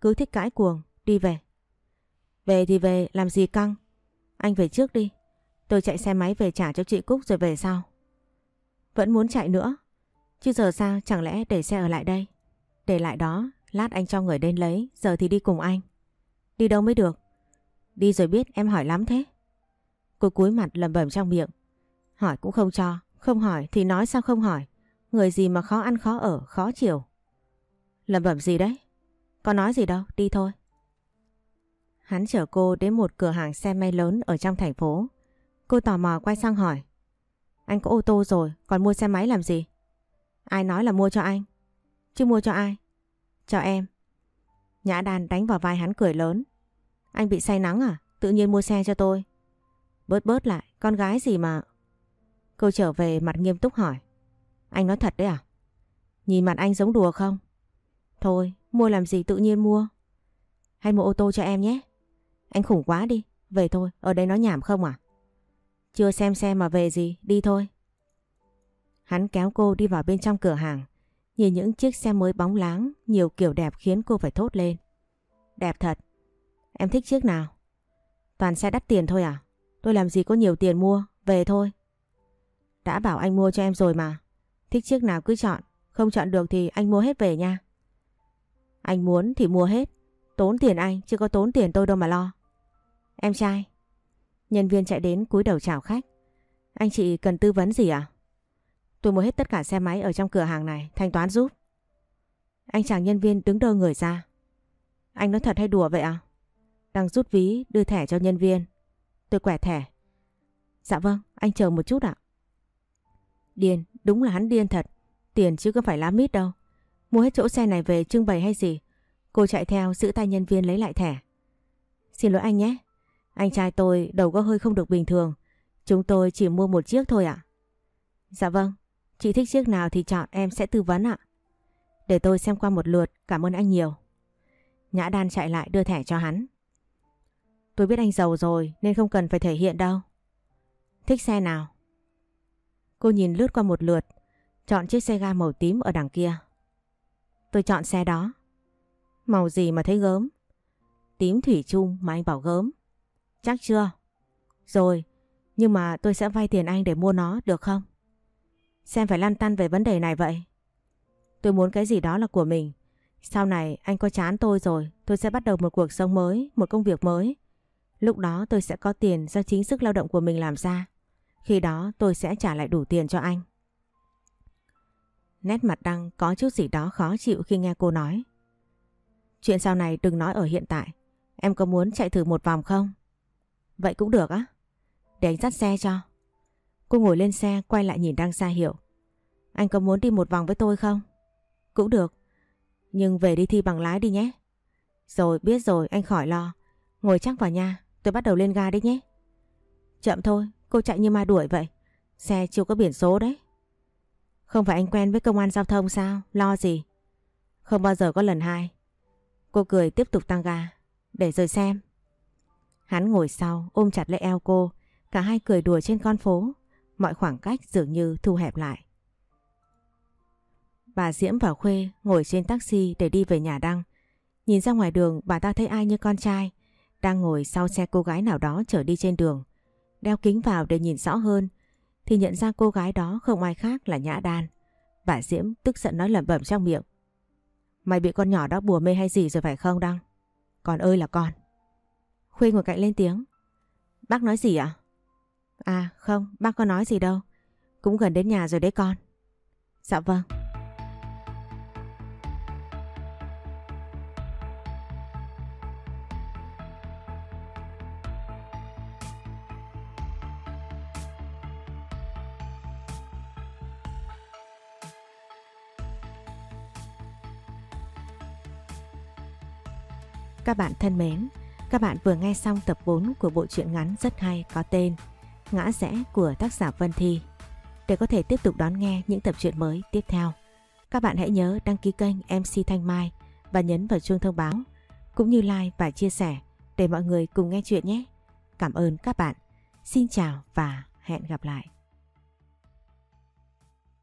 Cứ thích cãi cuồng, đi về. Về thì về, làm gì căng? Anh về trước đi. Tôi chạy xe máy về trả cho chị Cúc rồi về sau. Vẫn muốn chạy nữa. Chứ giờ sao chẳng lẽ để xe ở lại đây? Để lại đó, lát anh cho người đến lấy, giờ thì đi cùng anh. Đi đâu mới được? Đi rồi biết em hỏi lắm thế. Cô cúi mặt lầm bẩm trong miệng. Hỏi cũng không cho, không hỏi thì nói sao không hỏi. Người gì mà khó ăn khó ở, khó chịu. Lầm bẩm gì đấy? Có nói gì đâu, đi thôi. Hắn chở cô đến một cửa hàng xe may lớn ở trong thành phố. Cô tò mò quay sang hỏi. Anh có ô tô rồi, còn mua xe máy làm gì? Ai nói là mua cho anh? Chứ mua cho ai? cho em. Nhã đàn đánh vào vai hắn cười lớn. Anh bị say nắng à? Tự nhiên mua xe cho tôi. Bớt bớt lại, con gái gì mà... Cô trở về mặt nghiêm túc hỏi. Anh nói thật đấy à? Nhìn mặt anh giống đùa không? Thôi, mua làm gì tự nhiên mua. Hay mua ô tô cho em nhé. Anh khủng quá đi, về thôi, ở đây nó nhảm không à? Chưa xem xe mà về gì, đi thôi. Hắn kéo cô đi vào bên trong cửa hàng. Nhìn những chiếc xe mới bóng láng, nhiều kiểu đẹp khiến cô phải thốt lên. Đẹp thật. Em thích chiếc nào? Toàn xe đắt tiền thôi à? Tôi làm gì có nhiều tiền mua, về thôi. Đã bảo anh mua cho em rồi mà. Thích chiếc nào cứ chọn, không chọn được thì anh mua hết về nha. Anh muốn thì mua hết. Tốn tiền anh, chứ có tốn tiền tôi đâu mà lo. Em trai. Nhân viên chạy đến cúi đầu chào khách. Anh chị cần tư vấn gì à? Tôi mua hết tất cả xe máy ở trong cửa hàng này, thanh toán giúp. Anh chàng nhân viên đứng đơ người ra. Anh nói thật hay đùa vậy à? Đang rút ví đưa thẻ cho nhân viên. Tôi quẹt thẻ. Dạ vâng, anh chờ một chút ạ. Điên, đúng là hắn điên thật. Tiền chứ có phải lá mít đâu. Mua hết chỗ xe này về trưng bày hay gì? Cô chạy theo giữ tay nhân viên lấy lại thẻ. Xin lỗi anh nhé. Anh trai tôi đầu có hơi không được bình thường. Chúng tôi chỉ mua một chiếc thôi ạ. Dạ vâng, chị thích chiếc nào thì chọn em sẽ tư vấn ạ. Để tôi xem qua một lượt, cảm ơn anh nhiều. Nhã đan chạy lại đưa thẻ cho hắn. Tôi biết anh giàu rồi nên không cần phải thể hiện đâu. Thích xe nào? Cô nhìn lướt qua một lượt, chọn chiếc xe ga màu tím ở đằng kia. Tôi chọn xe đó. Màu gì mà thấy gớm? Tím thủy chung mà anh bảo gớm. Chắc chưa? Rồi, nhưng mà tôi sẽ vay tiền anh để mua nó được không? Xem phải lăn tăn về vấn đề này vậy. Tôi muốn cái gì đó là của mình. Sau này anh có chán tôi rồi, tôi sẽ bắt đầu một cuộc sống mới, một công việc mới. Lúc đó tôi sẽ có tiền do chính sức lao động của mình làm ra. Khi đó tôi sẽ trả lại đủ tiền cho anh. Nét mặt Đăng có chút gì đó khó chịu khi nghe cô nói. Chuyện sau này đừng nói ở hiện tại. Em có muốn chạy thử một vòng không? Vậy cũng được á. Để anh dắt xe cho. Cô ngồi lên xe, quay lại nhìn Đăng xa hiệu. Anh có muốn đi một vòng với tôi không? Cũng được. Nhưng về đi thi bằng lái đi nhé. Rồi, biết rồi, anh khỏi lo. Ngồi chắc vào nha. Tôi bắt đầu lên ga đấy nhé. Chậm thôi. Cô chạy như ma đuổi vậy. Xe chưa có biển số đấy. Không phải anh quen với công an giao thông sao? Lo gì? Không bao giờ có lần hai. Cô cười tiếp tục tăng ga. Để rồi xem. Hắn ngồi sau, ôm chặt lấy eo cô. Cả hai cười đùa trên con phố. Mọi khoảng cách dường như thu hẹp lại. Bà Diễm và Khuê, ngồi trên taxi để đi về nhà Đăng. Nhìn ra ngoài đường, bà ta thấy ai như con trai đang ngồi sau xe cô gái nào đó chở đi trên đường. Đeo kính vào để nhìn rõ hơn thì nhận ra cô gái đó không ai khác là Nhã Đan. Bà Diễm tức giận nói lẩm bẩm trong miệng. Mày bị con nhỏ đó bùa mê hay gì rồi phải không Đăng? Con ơi là con. Khuê ngồi cạnh lên tiếng. Bác nói gì ạ? À không, bác có nói gì đâu. Cũng gần đến nhà rồi đấy con. Dạ vâng. Các bạn thân mến, các bạn vừa nghe xong tập 4 của bộ truyện ngắn rất hay có tên Ngã rẽ của tác giả Vân Thi. Để có thể tiếp tục đón nghe những tập truyện mới tiếp theo, các bạn hãy nhớ đăng ký kênh MC Thanh Mai và nhấn vào chuông thông báo, cũng như like và chia sẻ để mọi người cùng nghe chuyện nhé. Cảm ơn các bạn. Xin chào và hẹn gặp lại.